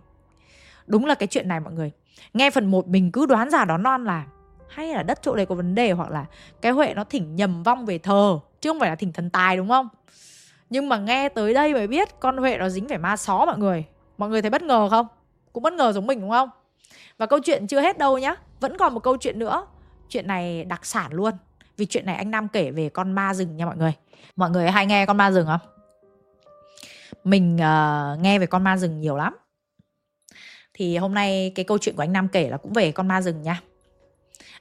Đúng là cái chuyện này mọi người. Nghe phần 1 mình cứ đoán giả đón non là hay là đất chỗ đấy có vấn đề hoặc là cái huệ nó thỉnh nhầm vong về thờ, chứ không phải là thỉnh thần tài, đúng không? Nhưng mà nghe tới đây mới biết con huệ nó dính phải ma xó mọi người. Mọi người thấy bất ngờ không? Cũng bất ngờ giống mình đúng không? Và câu chuyện chưa hết đâu nhá. Vẫn còn một câu chuyện nữa. Chuyện này đặc sản luôn. Vì chuyện này anh nam kể về con ma rừng nha mọi người. Mọi người hay nghe con ma rừng không? Mình uh, nghe về con ma rừng nhiều lắm. Thì hôm nay cái câu chuyện của anh nam kể là cũng về con ma rừng nha.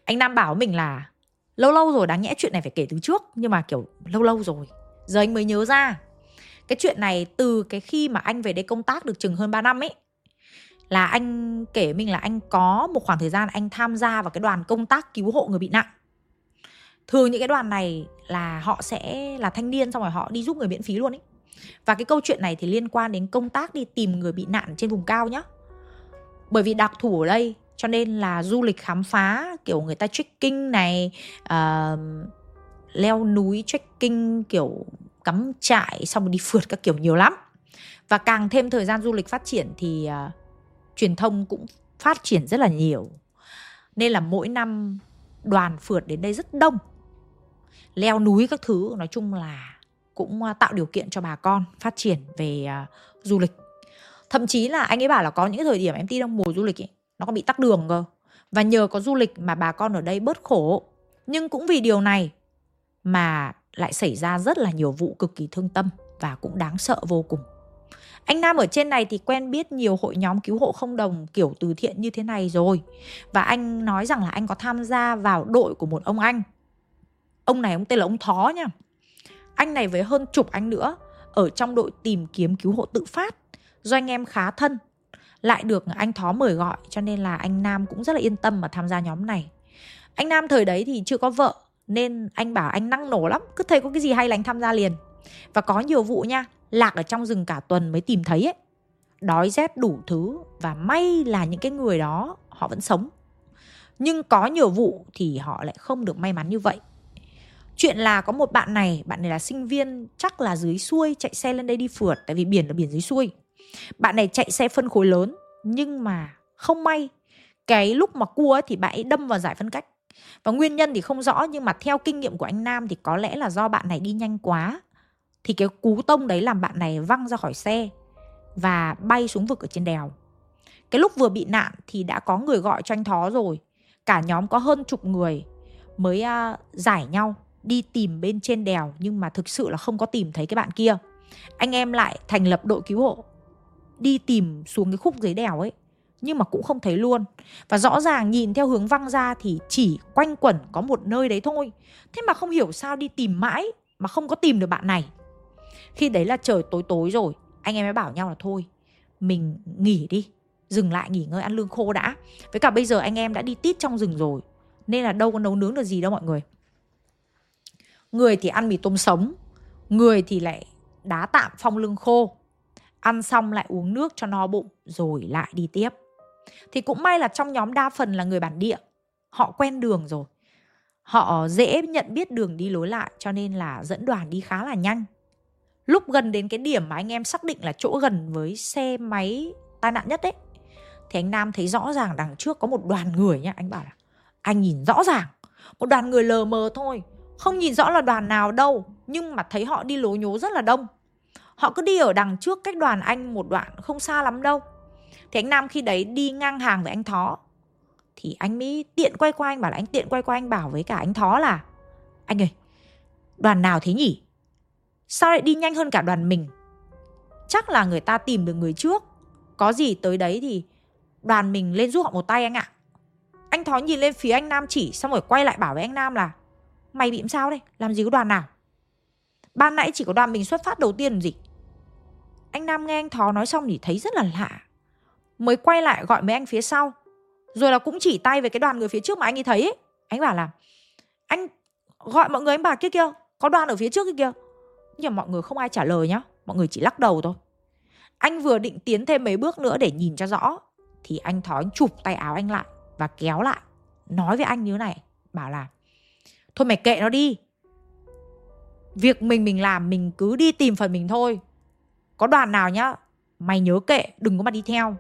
Anh nam bảo mình là lâu lâu rồi đáng nhẽ chuyện này phải kể từ trước nhưng mà kiểu lâu lâu rồi giờ anh mới nhớ ra. Cái chuyện này từ cái khi mà anh về đây công tác được chừng hơn 3 năm ấy là anh kể mình là anh có một khoảng thời gian anh tham gia vào cái đoàn công tác cứu hộ người bị nạn. Thường những cái đoàn này là họ sẽ là thanh niên xong rồi họ đi giúp người miễn phí luôn ấy. Và cái câu chuyện này thì liên quan đến công tác đi tìm người bị nạn trên vùng cao nhá. Bởi vì đặc thù ở đây cho nên là du lịch khám phá kiểu người ta trekking này uh, leo núi trekking kiểu cắm trại xong rồi đi phượt các kiểu nhiều lắm. Và càng thêm thời gian du lịch phát triển thì uh, truyền thông cũng phát triển rất là nhiều. Nên là mỗi năm đoàn phượt đến đây rất đông. Leo núi các thứ nói chung là cũng à, tạo điều kiện cho bà con phát triển về uh, du lịch. Thậm chí là anh ấy bảo là có những thời điểm em đi trong mùa du lịch ấy, nó còn bị tắc đường cơ. Và nhờ có du lịch mà bà con ở đây bớt khổ. Nhưng cũng vì điều này mà lại xảy ra rất là nhiều vụ cực kỳ thương tâm và cũng đáng sợ vô cùng anh Nam ở trên này thì quen biết nhiều hội nhóm cứu hộ không đồng kiểu từ thiện như thế này rồi. Và anh nói rằng là anh có tham gia vào đội của một ông anh. Ông này ông tên là ông Thó nha. Anh này với hơn chục anh nữa ở trong đội tìm kiếm cứu hộ tự phát do anh em khá thân, lại được anh Thó mời gọi cho nên là anh Nam cũng rất là yên tâm mà tham gia nhóm này. Anh Nam thời đấy thì chưa có vợ nên anh bảo anh năng nổ lắm, cứ thấy có cái gì hay là anh tham gia liền. Và có nhiều vụ nha, lạc ở trong rừng cả tuần mới tìm thấy ấy. Đói rét đủ thứ và may là những cái người đó họ vẫn sống. Nhưng có nhiều vụ thì họ lại không được may mắn như vậy. Chuyện là có một bạn này, bạn này là sinh viên chắc là dưới xuôi chạy xe lên đây đi phượt tại vì biển là biển dưới xuôi. Bạn này chạy xe phân khối lớn nhưng mà không may cái lúc mà cua ấy, thì bạn ấy đâm vào giải phân cách. Và nguyên nhân thì không rõ nhưng mà theo kinh nghiệm của anh Nam thì có lẽ là do bạn này đi nhanh quá thì cái cú tông đấy làm bạn này văng ra khỏi xe và bay xuống vực ở trên đèo. Cái lúc vừa bị nạn thì đã có người gọi cho anh Thó rồi. Cả nhóm có hơn chục người mới uh, giải nhau đi tìm bên trên đèo nhưng mà thực sự là không có tìm thấy cái bạn kia. Anh em lại thành lập đội cứu hộ đi tìm xuống cái khúc dưới đèo ấy nhưng mà cũng không thấy luôn. Và rõ ràng nhìn theo hướng văng ra thì chỉ quanh quẩn có một nơi đấy thôi. Thế mà không hiểu sao đi tìm mãi mà không có tìm được bạn này. Khi đấy là trời tối tối rồi, anh em mới bảo nhau là thôi, mình nghỉ đi, dừng lại nghỉ ngơi ăn lương khô đã. Với cả bây giờ anh em đã đi tít trong rừng rồi, nên là đâu có nấu nướng được gì đâu mọi người. Người thì ăn mì tôm sống, người thì lại đá tạm phong lương khô. Ăn xong lại uống nước cho no bụng, rồi lại đi tiếp thì cũng may là trong nhóm đa phần là người bản địa. Họ quen đường rồi. Họ dễ nhận biết đường đi lối lại, cho nên là dẫn đoàn đi khá là nhanh. Lúc gần đến cái điểm mà anh em xác định là chỗ gần với xe máy tai nạn nhất đấy thì anh Nam thấy rõ ràng đằng trước có một đoàn người nhá. Anh bảo là, anh nhìn rõ ràng. Một đoàn người lờ mờ thôi. Không nhìn rõ là đoàn nào đâu, nhưng mà thấy họ đi lối nhố rất là đông. Họ cứ đi ở đằng trước cách đoàn anh một đoạn, không xa lắm đâu thì anh Nam khi đấy đi ngang hàng với anh Thó, thì anh mới tiện quay qua anh bảo là, anh tiện quay qua anh bảo với cả anh Thó là, anh ơi, đoàn nào thế nhỉ? Sao lại đi nhanh hơn cả đoàn mình? Chắc là người ta tìm được người trước. Có gì tới đấy thì Đoàn mình lên giúp họ một tay anh ạ. Anh Thó nhìn lên phía anh Nam chỉ, Xong rồi quay lại bảo với anh Nam là, Mày bị sao đây? Làm gì có đoàn nào? Ban nãy chỉ có đoàn mình xuất phát đầu tiên gì? Anh Nam nghe anh Thó nói xong thì thấy rất là lạ. Mới quay lại gọi mấy anh phía sau. Rồi là cũng chỉ tay về cái đoàn người phía trước mà anh ấy thấy. Ấy. Anh bảo là, Anh gọi mọi người. Anh bảo, kia kia, có đoàn ở phía trước kia kia nhưng mà mọi người không ai trả lời nhá. Mọi người chỉ lắc đầu thôi. Anh vừa định tiến thêm mấy bước nữa để nhìn cho rõ, thì anh thói chụp tay áo anh lại và kéo lại, nói với anh như thế này, bảo là, thôi mày kệ nó đi. Việc mình mình làm, mình cứ đi tìm phần mình thôi. Có đoàn nào nhá, mày nhớ kệ, đừng có mà đi theo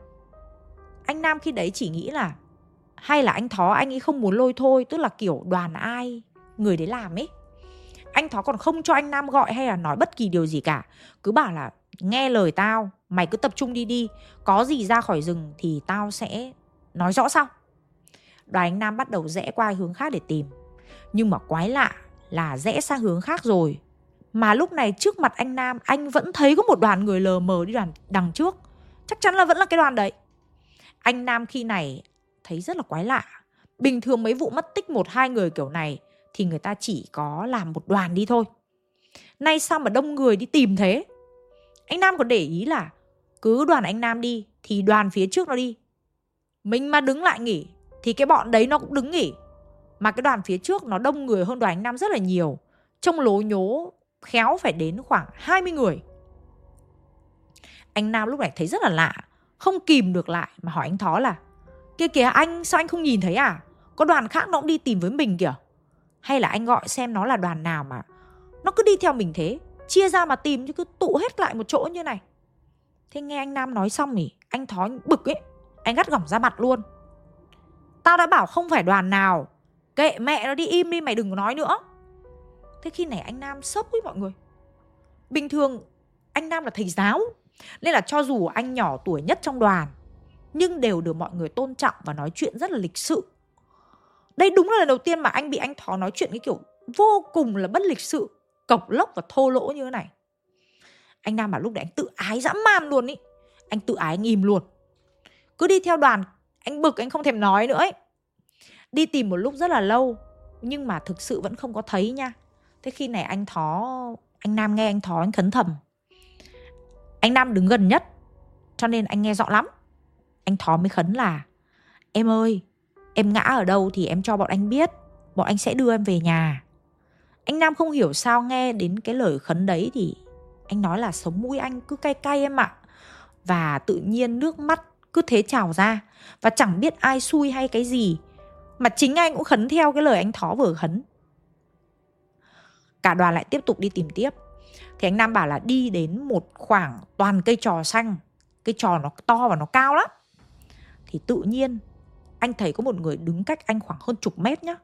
anh nam khi đấy chỉ nghĩ là, hay là anh thó, anh ấy không muốn lôi thôi, tức là kiểu đoàn ai, người đấy làm ấy. Anh thó còn không cho anh nam gọi hay là nói bất kỳ điều gì cả, cứ bảo là, nghe lời tao, mày cứ tập trung đi đi, có gì ra khỏi rừng thì tao sẽ nói rõ sau. Đoàn anh nam bắt đầu rẽ qua hướng khác để tìm. Nhưng mà quái lạ là rẽ sang hướng khác rồi. Mà lúc này trước mặt anh nam, anh vẫn thấy có một đoàn người lờ mờ đi đoàn, đằng trước. Chắc chắn là vẫn là cái đoàn đấy anh nam khi này thấy rất là quái lạ. Bình thường mấy vụ mất tích một hai người kiểu này thì người ta chỉ có làm một đoàn đi thôi. Nay sao mà đông người đi tìm thế? Anh nam còn để ý là cứ đoàn anh nam đi thì đoàn phía trước nó đi. Mình mà đứng lại nghỉ thì cái bọn đấy nó cũng đứng nghỉ. Mà cái đoàn phía trước nó đông người hơn đoàn anh nam rất là nhiều. Trong lố nhố khéo phải đến khoảng 20 người. Anh nam lúc này thấy rất là lạ không kìm được lại mà hỏi anh thó là kia kìa, anh sao anh không nhìn thấy à? Có đoàn khác nó cũng đi tìm với mình kìa. Hay là anh gọi xem nó là đoàn nào mà nó cứ đi theo mình thế, chia ra mà tìm chứ cứ tụ hết lại một chỗ như này. Thế nghe anh nam nói xong thì anh thó bực ấy, anh gắt gỏng ra mặt luôn. Tao đã bảo không phải đoàn nào, kệ mẹ nó đi im đi, mày đừng có nói nữa. Thế khi này anh nam sốc với mọi người. Bình thường anh nam là thầy giáo nên là cho dù anh nhỏ tuổi nhất trong đoàn, nhưng đều được mọi người tôn trọng và nói chuyện rất là lịch sự. Đây đúng là lần đầu tiên mà anh bị anh thó nói chuyện cái kiểu vô cùng là bất lịch sự, cộc lốc và thô lỗ như thế này. Anh nam bảo lúc đấy anh tự ái dã man luôn ý. Anh tự ái anh im luôn. Cứ đi theo đoàn, anh bực, anh không thèm nói nữa ấy. Đi tìm một lúc rất là lâu, nhưng mà thực sự vẫn không có thấy nha. Thế khi này anh thó, anh nam nghe anh thó, anh khấn thầm anh nam đứng gần nhất, cho nên anh nghe rõ lắm. Anh thó mới khấn là, em ơi, em ngã ở đâu thì em cho bọn anh biết, bọn anh sẽ đưa em về nhà. Anh nam không hiểu sao nghe đến cái lời khấn đấy thì anh nói là sống mũi anh cứ cay cay em ạ. Và tự nhiên nước mắt cứ thế trào ra, và chẳng biết ai xui hay cái gì, mà chính anh cũng khấn theo cái lời anh thó vừa khấn. Cả đoàn lại tiếp tục đi tìm tiếp thì anh nam bảo là đi đến một khoảng toàn cây trò xanh. Cây trò nó to và nó cao lắm. Thì tự nhiên, anh thấy có một người đứng cách anh khoảng hơn chục mét nhá.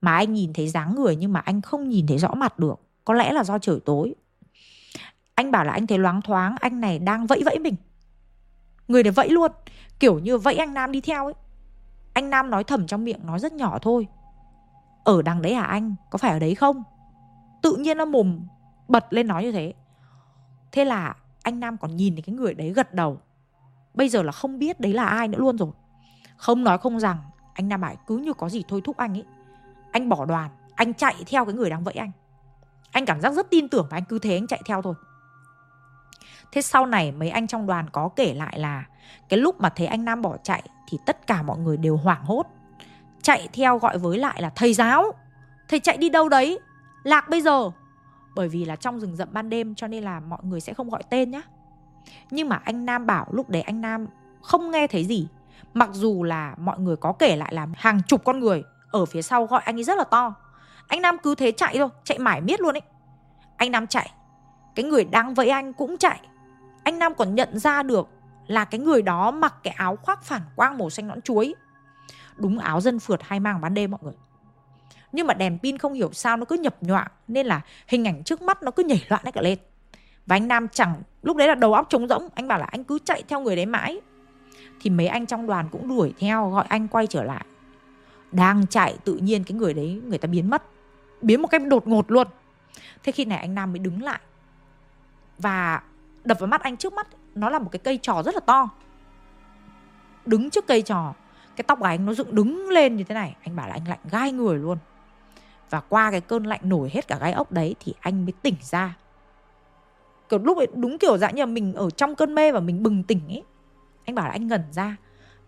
Mà anh nhìn thấy dáng người nhưng mà anh không nhìn thấy rõ mặt được. Có lẽ là do trời tối. Anh bảo là anh thấy loáng thoáng, anh này đang vẫy vẫy mình. Người này vẫy luôn. Kiểu như vẫy anh nam đi theo ấy. Anh nam nói thầm trong miệng, nói rất nhỏ thôi. Ở đằng đấy hả anh? Có phải ở đấy không? Tự nhiên nó mồm bật lên nói như thế. Thế là anh nam còn nhìn thấy cái người đấy gật đầu. Bây giờ là không biết đấy là ai nữa luôn rồi. Không nói không rằng, anh nam bảo cứ như có gì thôi thúc anh ấy. Anh bỏ đoàn, anh chạy theo cái người đang vẫy anh. Anh cảm giác rất tin tưởng và anh cứ thế anh chạy theo thôi. Thế sau này mấy anh trong đoàn có kể lại là cái lúc mà thấy anh nam bỏ chạy thì tất cả mọi người đều hoảng hốt. Chạy theo gọi với lại là, thầy giáo, thầy chạy đi đâu đấy? Lạc bây giờ bởi vì là trong rừng rậm ban đêm, cho nên là mọi người sẽ không gọi tên nhá. Nhưng mà anh nam bảo, lúc đấy anh nam không nghe thấy gì. Mặc dù là mọi người có kể lại là hàng chục con người ở phía sau gọi anh ấy rất là to. Anh nam cứ thế chạy thôi, chạy mãi miết luôn ấy. Anh nam chạy. Cái người đang vẫy anh cũng chạy. Anh nam còn nhận ra được là cái người đó mặc cái áo khoác phản quang màu xanh nõn chuối. Đúng áo dân phượt hay mang ban đêm mọi người nhưng mà đèn pin không hiểu sao nó cứ nhập nhọa nên là hình ảnh trước mắt nó cứ nhảy loạn hết cả lên. Và anh nam chẳng, lúc đấy là đầu óc trống rỗng, anh bảo là anh cứ chạy theo người đấy mãi. Thì mấy anh trong đoàn cũng đuổi theo, gọi anh quay trở lại. Đang chạy tự nhiên cái người đấy, người ta biến mất. Biến một cách đột ngột luôn. Thế khi này anh nam mới đứng lại. Và đập vào mắt anh trước mắt, nó là một cái cây trò rất là to. Đứng trước cây trò, cái tóc của anh nó dựng đứng lên như thế này. Anh bảo là anh lạnh gai người luôn và qua cái cơn lạnh nổi hết cả gai ốc đấy thì anh mới tỉnh ra. Kiểu lúc ấy đúng kiểu dạng như là mình ở trong cơn mê và mình bừng tỉnh ấy. Anh bảo là anh ngẩn ra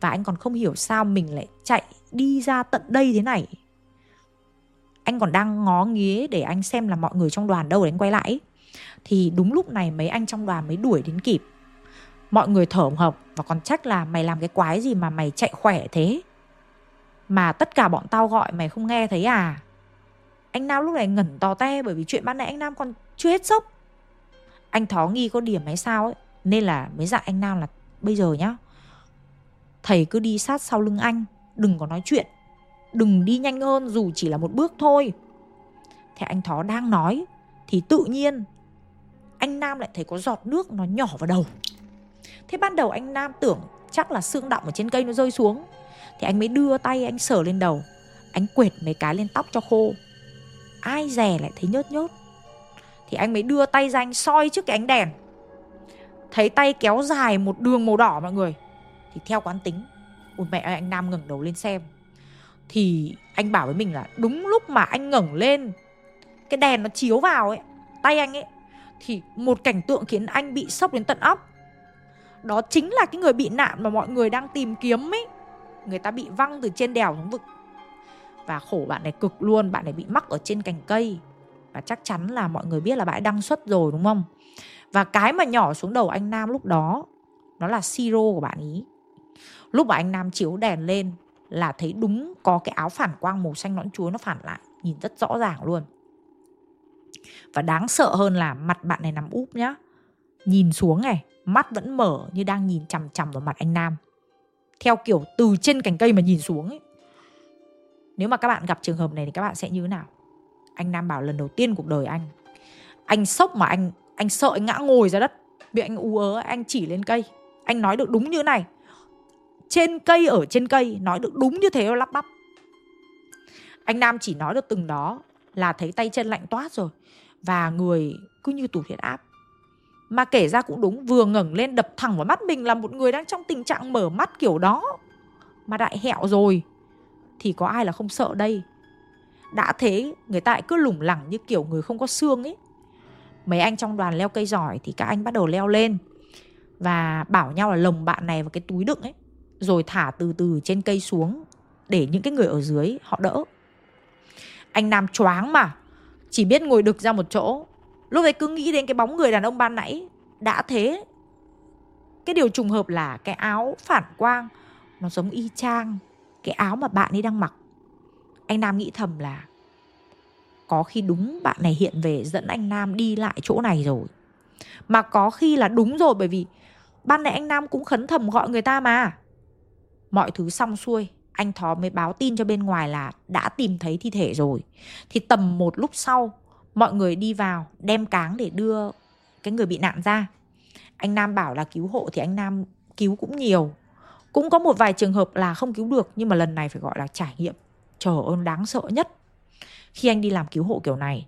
và anh còn không hiểu sao mình lại chạy đi ra tận đây thế này. Anh còn đang ngó nghía để anh xem là mọi người trong đoàn đâu để anh quay lại thì đúng lúc này mấy anh trong đoàn mới đuổi đến kịp. Mọi người thở hồng và còn trách là mày làm cái quái gì mà mày chạy khỏe thế? Mà tất cả bọn tao gọi mày không nghe thấy à? Anh nam lúc này ngẩn to te bởi vì chuyện ban nãy anh nam còn chưa hết sốc. Anh thó nghi có điểm hay sao ấy, nên là mới dặn anh nam là bây giờ nhá. Thầy cứ đi sát sau lưng anh, đừng có nói chuyện. Đừng đi nhanh hơn, dù chỉ là một bước thôi. Thế anh thó đang nói, thì tự nhiên, anh nam lại thấy có giọt nước nó nhỏ vào đầu. Thế ban đầu anh nam tưởng chắc là xương động ở trên cây nó rơi xuống. Thì anh mới đưa tay anh sờ lên đầu. Anh quệt mấy cái lên tóc cho khô ai rè lại thấy nhớt nhớt thì anh mới đưa tay ra anh soi trước cái ánh đèn. Thấy tay kéo dài một đường màu đỏ mọi người. Thì theo quán tính, ôi mẹ ơi, anh nam ngẩng đầu lên xem. Thì anh bảo với mình là đúng lúc mà anh ngẩng lên, cái đèn nó chiếu vào ấy, tay anh ấy, thì một cảnh tượng khiến anh bị sốc đến tận óc. Đó chính là cái người bị nạn mà mọi người đang tìm kiếm ấy. Người ta bị văng từ trên đèo xuống vực và khổ bạn này cực luôn, bạn này bị mắc ở trên cành cây. Và chắc chắn là mọi người biết là bạn ấy đăng xuất rồi, đúng không? Và cái mà nhỏ xuống đầu anh nam lúc đó, nó là siro của bạn ý. Lúc mà anh nam chiếu đèn lên là thấy đúng có cái áo phản quang màu xanh nõn chuối nó phản lại, nhìn rất rõ ràng luôn. Và đáng sợ hơn là mặt bạn này nằm úp nhá. Nhìn xuống này, mắt vẫn mở như đang nhìn chằm chằm vào mặt anh nam. Theo kiểu từ trên cành cây mà nhìn xuống ấy nếu mà các bạn gặp trường hợp này thì các bạn sẽ như thế nào? Anh nam bảo lần đầu tiên cuộc đời anh. Anh sốc mà anh anh sợ anh ngã ngồi ra đất. Bị anh ú ớ, anh chỉ lên cây. Anh nói được đúng như này. Trên cây, ở trên cây, nói được đúng như thế lắp bắp. Anh nam chỉ nói được từng đó là thấy tay chân lạnh toát rồi và người cứ như tủ huyết áp. Mà kể ra cũng đúng, vừa ngẩng lên đập thẳng vào mắt mình là một người đang trong tình trạng mở mắt kiểu đó. Mà đại hẹo rồi thì có ai là không sợ đây? Đã thế, người ta lại cứ lủng lẳng như kiểu người không có xương ấy. Mấy anh trong đoàn leo cây giỏi thì các anh bắt đầu leo lên và bảo nhau là lồng bạn này vào cái túi đựng ấy, rồi thả từ từ trên cây xuống để những cái người ở dưới họ đỡ. Anh nam choáng mà, chỉ biết ngồi đực ra một chỗ. Lúc ấy cứ nghĩ đến cái bóng người đàn ông ban nãy, đã thế. Cái điều trùng hợp là cái áo phản quang, nó giống y chang cái áo mà bạn ấy đang mặc. Anh nam nghĩ thầm là, có khi đúng bạn này hiện về dẫn anh nam đi lại chỗ này rồi. Mà có khi là đúng rồi, bởi vì ban nãy anh nam cũng khấn thầm gọi người ta mà. Mọi thứ xong xuôi, anh thó mới báo tin cho bên ngoài là đã tìm thấy thi thể rồi. Thì tầm một lúc sau, mọi người đi vào, đem cáng để đưa cái người bị nạn ra. Anh nam bảo là cứu hộ thì anh nam cứu cũng nhiều cũng có một vài trường hợp là không cứu được nhưng mà lần này phải gọi là trải nghiệm. Trời ơn đáng sợ nhất. Khi anh đi làm cứu hộ kiểu này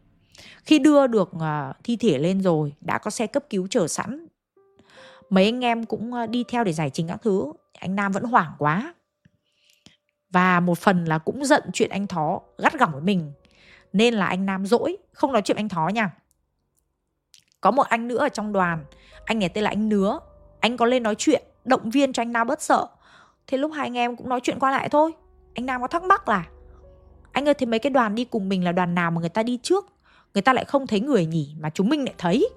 khi đưa được uh, thi thể lên rồi đã có xe cấp cứu chờ sẵn. Mấy anh em cũng uh, đi theo để giải trình các thứ. Anh nam vẫn hoảng quá. Và một phần là cũng giận chuyện anh thó gắt gỏng với mình. Nên là anh nam dỗi không nói chuyện anh thó nha. Có một anh nữa ở trong đoàn. Anh này tên là anh nứa. Anh có lên nói chuyện động viên cho anh nam bớt sợ thế lúc hai anh em cũng nói chuyện qua lại thôi. Anh nam có thắc mắc là, anh ơi, thế mấy cái đoàn đi cùng mình là đoàn nào mà người ta đi trước? Người ta lại không thấy người nhỉ mà chúng mình lại thấy.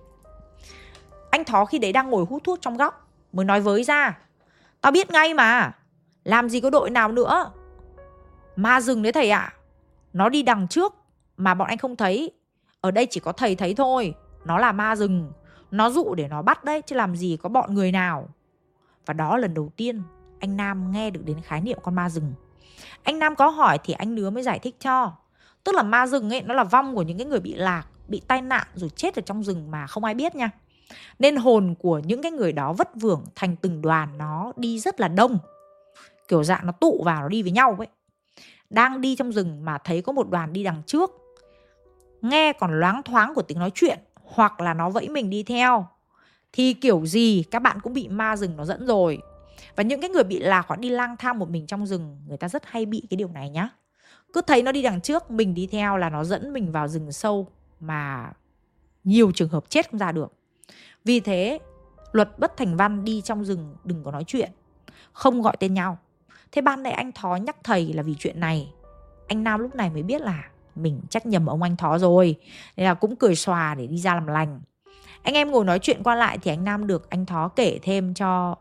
Anh thó khi đấy đang ngồi hút thuốc trong góc, mới nói với ra tao biết ngay mà, làm gì có đội nào nữa. Ma rừng đấy thầy ạ à. nó đi đằng trước mà bọn anh không thấy. Ở đây chỉ có thầy thấy thôi, nó là ma rừng nó dụ để nó bắt đấy, chứ làm gì có bọn người nào. Và đó lần đầu tiên anh nam nghe được đến khái niệm con ma rừng. Anh nam có hỏi thì anh nứa mới giải thích cho. Tức là ma rừng ấy, nó là vong của những cái người bị lạc, bị tai nạn rồi chết ở trong rừng mà không ai biết nha. Nên hồn của những cái người đó vất vưởng thành từng đoàn nó đi rất là đông. Kiểu dạng nó tụ vào, nó đi với nhau ấy. Đang đi trong rừng mà thấy có một đoàn đi đằng trước. Nghe còn loáng thoáng của tiếng nói chuyện, hoặc là nó vẫy mình đi theo. Thì kiểu gì, các bạn cũng bị ma rừng nó dẫn rồi và những cái người bị lạc hoặc đi lang thang một mình trong rừng, người ta rất hay bị cái điều này nhá. Cứ thấy nó đi đằng trước, mình đi theo là nó dẫn mình vào rừng sâu mà nhiều trường hợp chết không ra được. Vì thế, luật bất thành văn đi trong rừng đừng có nói chuyện, không gọi tên nhau. Thế ban nãy anh thó nhắc thầy là vì chuyện này, anh nam lúc này mới biết là mình trách nhầm ông anh thó rồi, nên là cũng cười xòa để đi ra làm lành. Anh em ngồi nói chuyện qua lại thì anh nam được anh thó kể thêm cho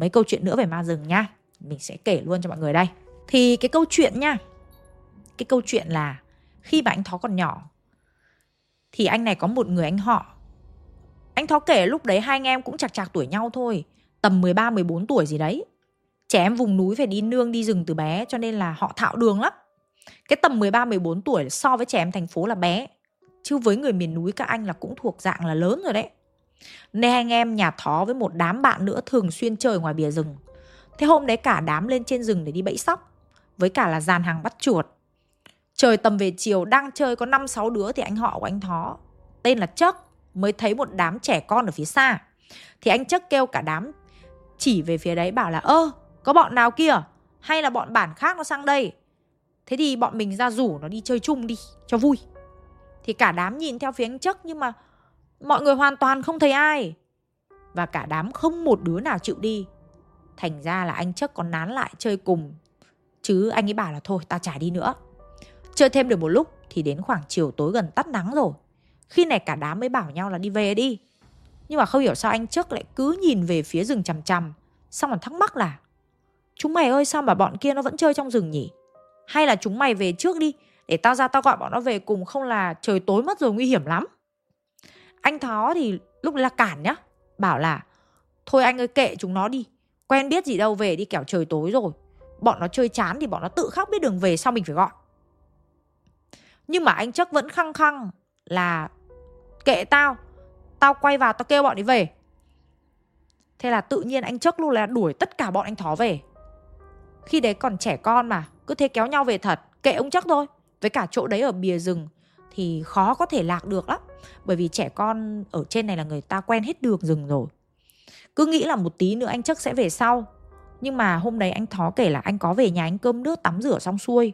mấy câu chuyện nữa về ma rừng nhá. Mình sẽ kể luôn cho mọi người đây. Thì cái câu chuyện nha. Cái câu chuyện là khi mà anh thó còn nhỏ, thì anh này có một người anh họ. Anh thó kể lúc đấy hai anh em cũng chạc chạc tuổi nhau thôi, tầm 13 14 tuổi gì đấy. Trẻ em vùng núi phải đi nương, đi rừng từ bé, cho nên là họ thạo đường lắm. Cái tầm 13 14 tuổi so với trẻ em thành phố là bé. Chứ với người miền núi các anh là cũng thuộc dạng là lớn rồi đấy nên anh em nhà thó với một đám bạn nữa thường xuyên chơi ngoài bìa rừng. Thế hôm đấy cả đám lên trên rừng để đi bẫy sóc với cả là dàn hàng bắt chuột. Trời tầm về chiều đang chơi có năm sáu đứa thì anh họ của anh thó tên là Chất, mới thấy một đám trẻ con ở phía xa. Thì anh Chất kêu cả đám chỉ về phía đấy bảo là ơ có bọn nào kia? Hay là bọn bản khác nó sang đây? Thế thì bọn mình ra rủ nó đi chơi chung đi cho vui. Thì cả đám nhìn theo phía anh Chất nhưng mà mọi người hoàn toàn không thấy ai. Và cả đám không một đứa nào chịu đi. Thành ra là anh chắc còn nán lại chơi cùng. Chứ anh ấy bảo là thôi ta chả đi nữa. Chơi thêm được một lúc thì đến khoảng chiều tối gần tắt nắng rồi. Khi này cả đám mới bảo nhau là đi về đi. Nhưng mà không hiểu sao anh trước lại cứ nhìn về phía rừng chằm chằm. Xong rồi thắc mắc là, chúng mày ơi, sao mà bọn kia nó vẫn chơi trong rừng nhỉ? Hay là chúng mày về trước đi, để tao ra tao gọi bọn nó về cùng không là trời tối mất rồi nguy hiểm lắm anh thó thì lúc đấy là cản nhá. Bảo là, thôi anh ơi, kệ chúng nó đi. Quen biết gì đâu, về đi, kẻo trời tối rồi. Bọn nó chơi chán thì bọn nó tự khắc biết đường về sao mình phải gọi. Nhưng mà anh chắc vẫn khăng khăng là, kệ tao tao quay vào tao kêu bọn ấy về. Thế là tự nhiên anh chắc luôn là đuổi tất cả bọn anh thó về. Khi đấy còn trẻ con mà, cứ thế kéo nhau về thật, kệ ông chắc thôi. Với cả chỗ đấy ở bìa rừng thì khó có thể lạc được lắm. Bởi vì trẻ con ở trên này là người ta quen hết đường rừng rồi. Cứ nghĩ là một tí nữa anh chắc sẽ về sau. Nhưng mà hôm đấy anh thó kể là anh có về nhà anh cơm nước, tắm rửa xong xuôi.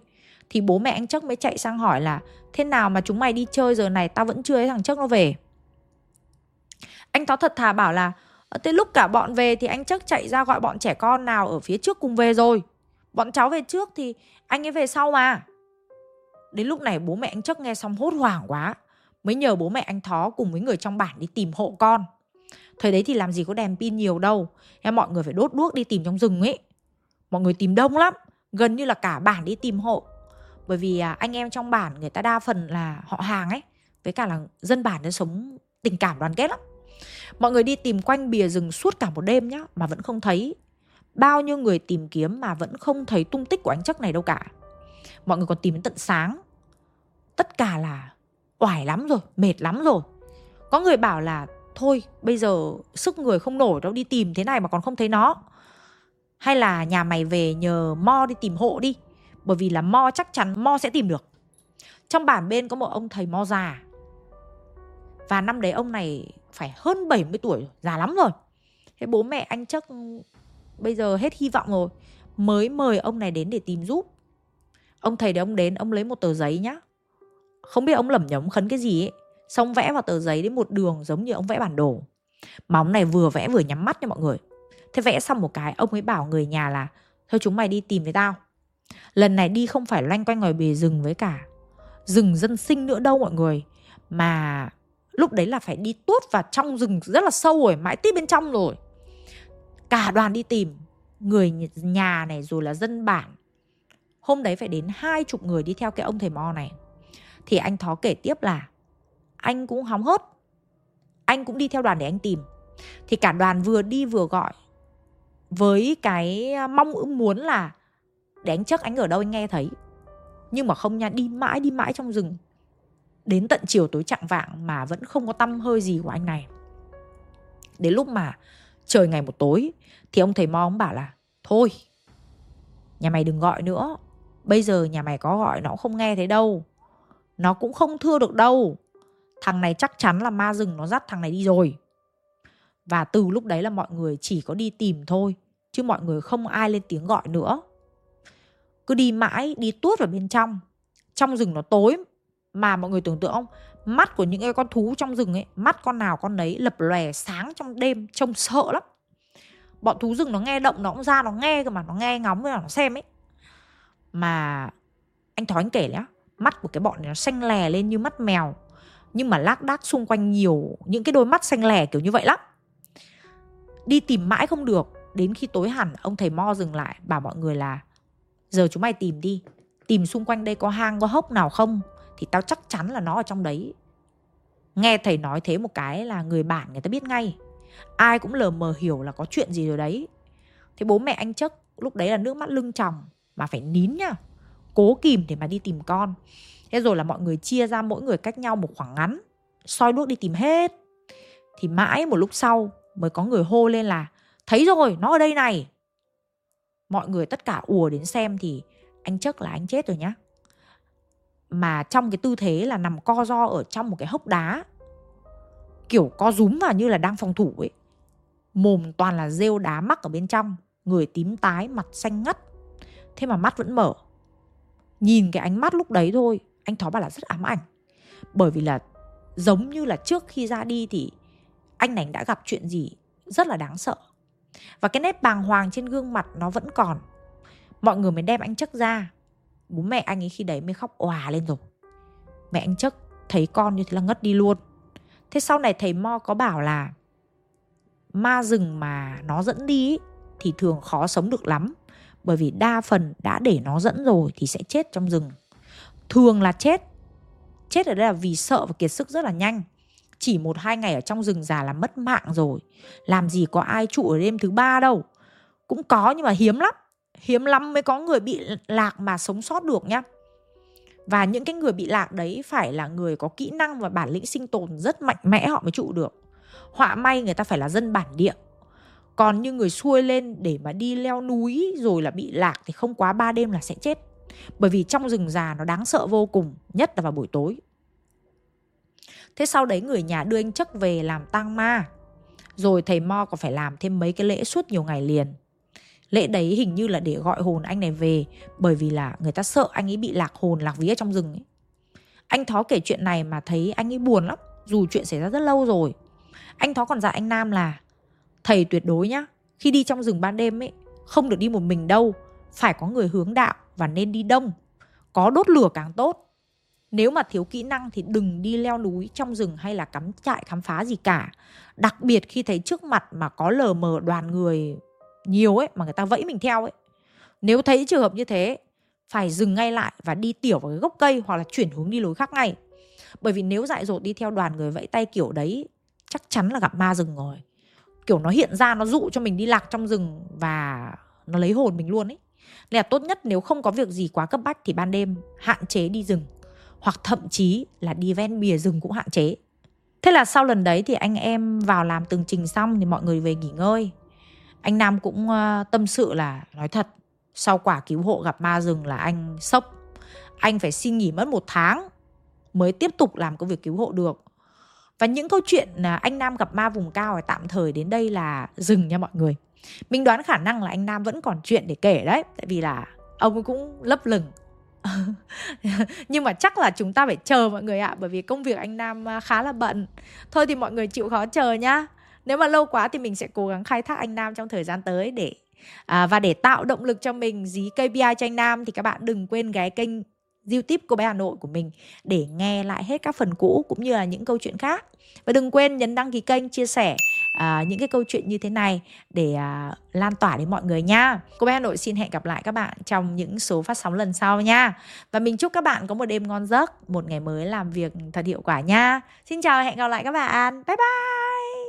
Thì bố mẹ anh chắc mới chạy sang hỏi là, thế nào mà chúng mày đi chơi giờ này? Tao vẫn chưa thấy thằng chắc nó về. Anh thó thật thà bảo là tới thế lúc cả bọn về thì anh chắc chạy ra gọi bọn trẻ con nào ở phía trước cùng về rồi. Bọn cháu về trước thì anh ấy về sau mà đến lúc này bố mẹ anh chắc nghe xong hốt hoảng quá. Mới nhờ bố mẹ anh thó cùng với người trong bản đi tìm hộ con. Thời đấy thì làm gì có đèn pin nhiều đâu. Em mọi người phải đốt đuốc đi tìm trong rừng ấy. Mọi người tìm đông lắm. Gần như là cả bản đi tìm hộ. Bởi vì à, anh em trong bản người ta đa phần là họ hàng ấy. Với cả là dân bản nó sống tình cảm đoàn kết lắm. Mọi người đi tìm quanh bìa rừng suốt cả một đêm nhá, mà vẫn không thấy. Bao nhiêu người tìm kiếm mà vẫn không thấy tung tích của anh chắc này đâu cả. Mọi người còn tìm đến tận sáng tất cả là oải lắm rồi mệt lắm rồi. Có người bảo là thôi bây giờ sức người không nổi đâu đi tìm thế này mà còn không thấy nó. Hay là nhà mày về nhờ mo đi tìm hộ đi bởi vì là mo chắc chắn mo sẽ tìm được. Trong bản bên có một ông thầy mo già. Và năm đấy ông này phải hơn 70 tuổi rồi, già lắm rồi. Thế bố mẹ anh chắc bây giờ hết hy vọng rồi mới mời ông này đến để tìm giúp. Ông thầy đấy ông đến ông lấy một tờ giấy nhá không biết ông lẩm nhẩm khấn cái gì ấy. Xong vẽ vào tờ giấy đến một đường giống như ông vẽ bản đồ. Mà ông này vừa vẽ vừa nhắm mắt nha mọi người. Thế vẽ xong một cái, ông ấy bảo người nhà là, thôi chúng mày đi tìm với tao. Lần này đi không phải loanh quanh ngoài bề rừng với cả rừng dân sinh nữa đâu mọi người. Mà lúc đấy là phải đi tuốt vào trong rừng rất là sâu rồi, mãi tít bên trong rồi. Cả đoàn đi tìm, người nhà này rồi là dân bản. Hôm đấy phải đến hai chục người đi theo cái ông thầy mo này thì anh thó kể tiếp là, anh cũng hóng hớt. Anh cũng đi theo đoàn để anh tìm. Thì cả đoàn vừa đi vừa gọi, với cái à, mong ước muốn là, để anh chắc anh ở đâu anh nghe thấy. Nhưng mà không nha, đi mãi đi mãi trong rừng, đến tận chiều tối chạng vạng mà vẫn không có tâm hơi gì của anh này. Đến lúc mà trời ngày một tối, thì ông thầy mo ông bảo là, thôi, nhà mày đừng gọi nữa. Bây giờ nhà mày có gọi nó cũng không nghe thấy đâu nó cũng không thưa được đâu. Thằng này chắc chắn là ma rừng nó dắt thằng này đi rồi. Và từ lúc đấy là mọi người chỉ có đi tìm thôi, chứ mọi người không ai lên tiếng gọi nữa. Cứ đi mãi, đi tuốt vào bên trong. Trong rừng nó tối, mà mọi người tưởng tượng không? Mắt của những cái con thú trong rừng ấy, mắt con nào con nấy lập lòe sáng trong đêm, trông sợ lắm. Bọn thú rừng nó nghe động, nó cũng ra, nó nghe cơ mà, nó nghe ngóng với nó xem ấy. Mà anh thói anh kể nhá mắt của cái bọn này nó xanh lè lên như mắt mèo. Nhưng mà lác đác xung quanh nhiều, những cái đôi mắt xanh lè kiểu như vậy lắm. Đi tìm mãi không được. Đến khi tối hẳn, ông thầy mo dừng lại, bảo mọi người là, giờ chúng mày tìm đi. Tìm xung quanh đây có hang, có hốc nào không? Thì tao chắc chắn là nó ở trong đấy. Nghe thầy nói thế một cái là người bản người ta biết ngay. Ai cũng lờ mờ hiểu là có chuyện gì rồi đấy. Thế bố mẹ anh chắc lúc đấy là nước mắt lưng tròng, mà phải nín nhá cố kìm để mà đi tìm con. Thế rồi là mọi người chia ra mỗi người cách nhau một khoảng ngắn, soi đuốc đi tìm hết. Thì mãi một lúc sau mới có người hô lên là, thấy rồi, nó ở đây này. Mọi người tất cả ùa đến xem thì anh chắc là anh chết rồi nhá. Mà trong cái tư thế là nằm co ro ở trong một cái hốc đá, kiểu co rúm vào như là đang phòng thủ ấy. Mồm toàn là rêu đá mắc ở bên trong, người tím tái, mặt xanh ngắt. Thế mà mắt vẫn mở nhìn cái ánh mắt lúc đấy thôi. Anh thó bảo là rất ám ảnh. Bởi vì là giống như là trước khi ra đi thì anh này đã gặp chuyện gì rất là đáng sợ. Và cái nét bàng hoàng trên gương mặt nó vẫn còn. Mọi người mới đem anh chắc ra. Bố mẹ anh ấy khi đấy mới khóc òa lên rồi. Mẹ anh chắc thấy con như thế là ngất đi luôn. Thế sau này thầy mo có bảo là ma rừng mà nó dẫn đi thì thường khó sống được lắm bởi vì đa phần đã để nó dẫn rồi thì sẽ chết trong rừng. Thường là chết. Chết ở đây là vì sợ và kiệt sức rất là nhanh. Chỉ một hai ngày ở trong rừng già là mất mạng rồi. Làm gì có ai trụ ở đêm thứ ba đâu. Cũng có nhưng mà hiếm lắm. Hiếm lắm mới có người bị lạc mà sống sót được nhá. Và những cái người bị lạc đấy phải là người có kỹ năng và bản lĩnh sinh tồn rất mạnh mẽ họ mới trụ được. Họa may người ta phải là dân bản địa còn như người xuôi lên để mà đi leo núi rồi là bị lạc thì không quá ba đêm là sẽ chết. Bởi vì trong rừng già nó đáng sợ vô cùng, nhất là vào buổi tối. Thế sau đấy người nhà đưa anh chắc về làm tang ma. Rồi thầy mo còn phải làm thêm mấy cái lễ suốt nhiều ngày liền. Lễ đấy hình như là để gọi hồn anh này về, bởi vì là người ta sợ anh ấy bị lạc hồn, lạc vía trong rừng ấy. Anh thó kể chuyện này mà thấy anh ấy buồn lắm, dù chuyện xảy ra rất lâu rồi. Anh thó còn dạy anh nam là thầy tuyệt đối nhá, khi đi trong rừng ban đêm ấy, không được đi một mình đâu. Phải có người hướng đạo và nên đi đông. Có đốt lửa càng tốt. Nếu mà thiếu kỹ năng thì đừng đi leo núi trong rừng hay là cắm trại khám phá gì cả. Đặc biệt khi thấy trước mặt mà có lờ mờ đoàn người nhiều ấy, mà người ta vẫy mình theo ấy. Nếu thấy trường hợp như thế, phải dừng ngay lại và đi tiểu vào cái gốc cây hoặc là chuyển hướng đi lối khác ngay. Bởi vì nếu dại dột đi theo đoàn người vẫy tay kiểu đấy, chắc chắn là gặp ma rừng rồi kiểu nó hiện ra, nó dụ cho mình đi lạc trong rừng và nó lấy hồn mình luôn ấy. Nên là tốt nhất nếu không có việc gì quá cấp bách thì ban đêm hạn chế đi rừng, hoặc thậm chí là đi ven bìa rừng cũng hạn chế. Thế là sau lần đấy thì anh em vào làm từng trình xong thì mọi người về nghỉ ngơi. Anh nam cũng ờ, tâm sự là nói thật, sau quả cứu hộ gặp ma rừng là anh sốc. Anh phải xin nghỉ mất một tháng mới tiếp tục làm công việc cứu hộ được và những câu chuyện anh Nam gặp ma vùng cao tạm thời đến đây là dừng nha mọi người. Mình đoán khả năng là anh Nam vẫn còn chuyện để kể đấy tại vì là ông cũng lấp lửng. Nhưng mà chắc là chúng ta phải chờ mọi người ạ bởi vì công việc anh Nam à, khá là bận. Thôi thì mọi người chịu khó chờ nhá. Nếu mà lâu quá thì mình sẽ cố gắng khai thác anh Nam trong thời gian tới để à, và để tạo động lực cho mình dí KPI cho anh Nam. Thì các bạn đừng quên ghé kênh YouTube cô bé Hà Nội của mình để nghe lại hết các phần cũ cũng như là những câu chuyện khác và đừng quên nhấn đăng ký kênh chia sẻ uh, những cái câu chuyện như thế này để uh, lan tỏa đến mọi người nha. Cô bé Hà Nội xin hẹn gặp lại các bạn trong những số phát sóng lần sau nha. Và mình chúc các bạn có một đêm ngon giấc, một ngày mới làm việc thật hiệu quả nha. Xin chào và hẹn gặp lại các bạn. Bye bye.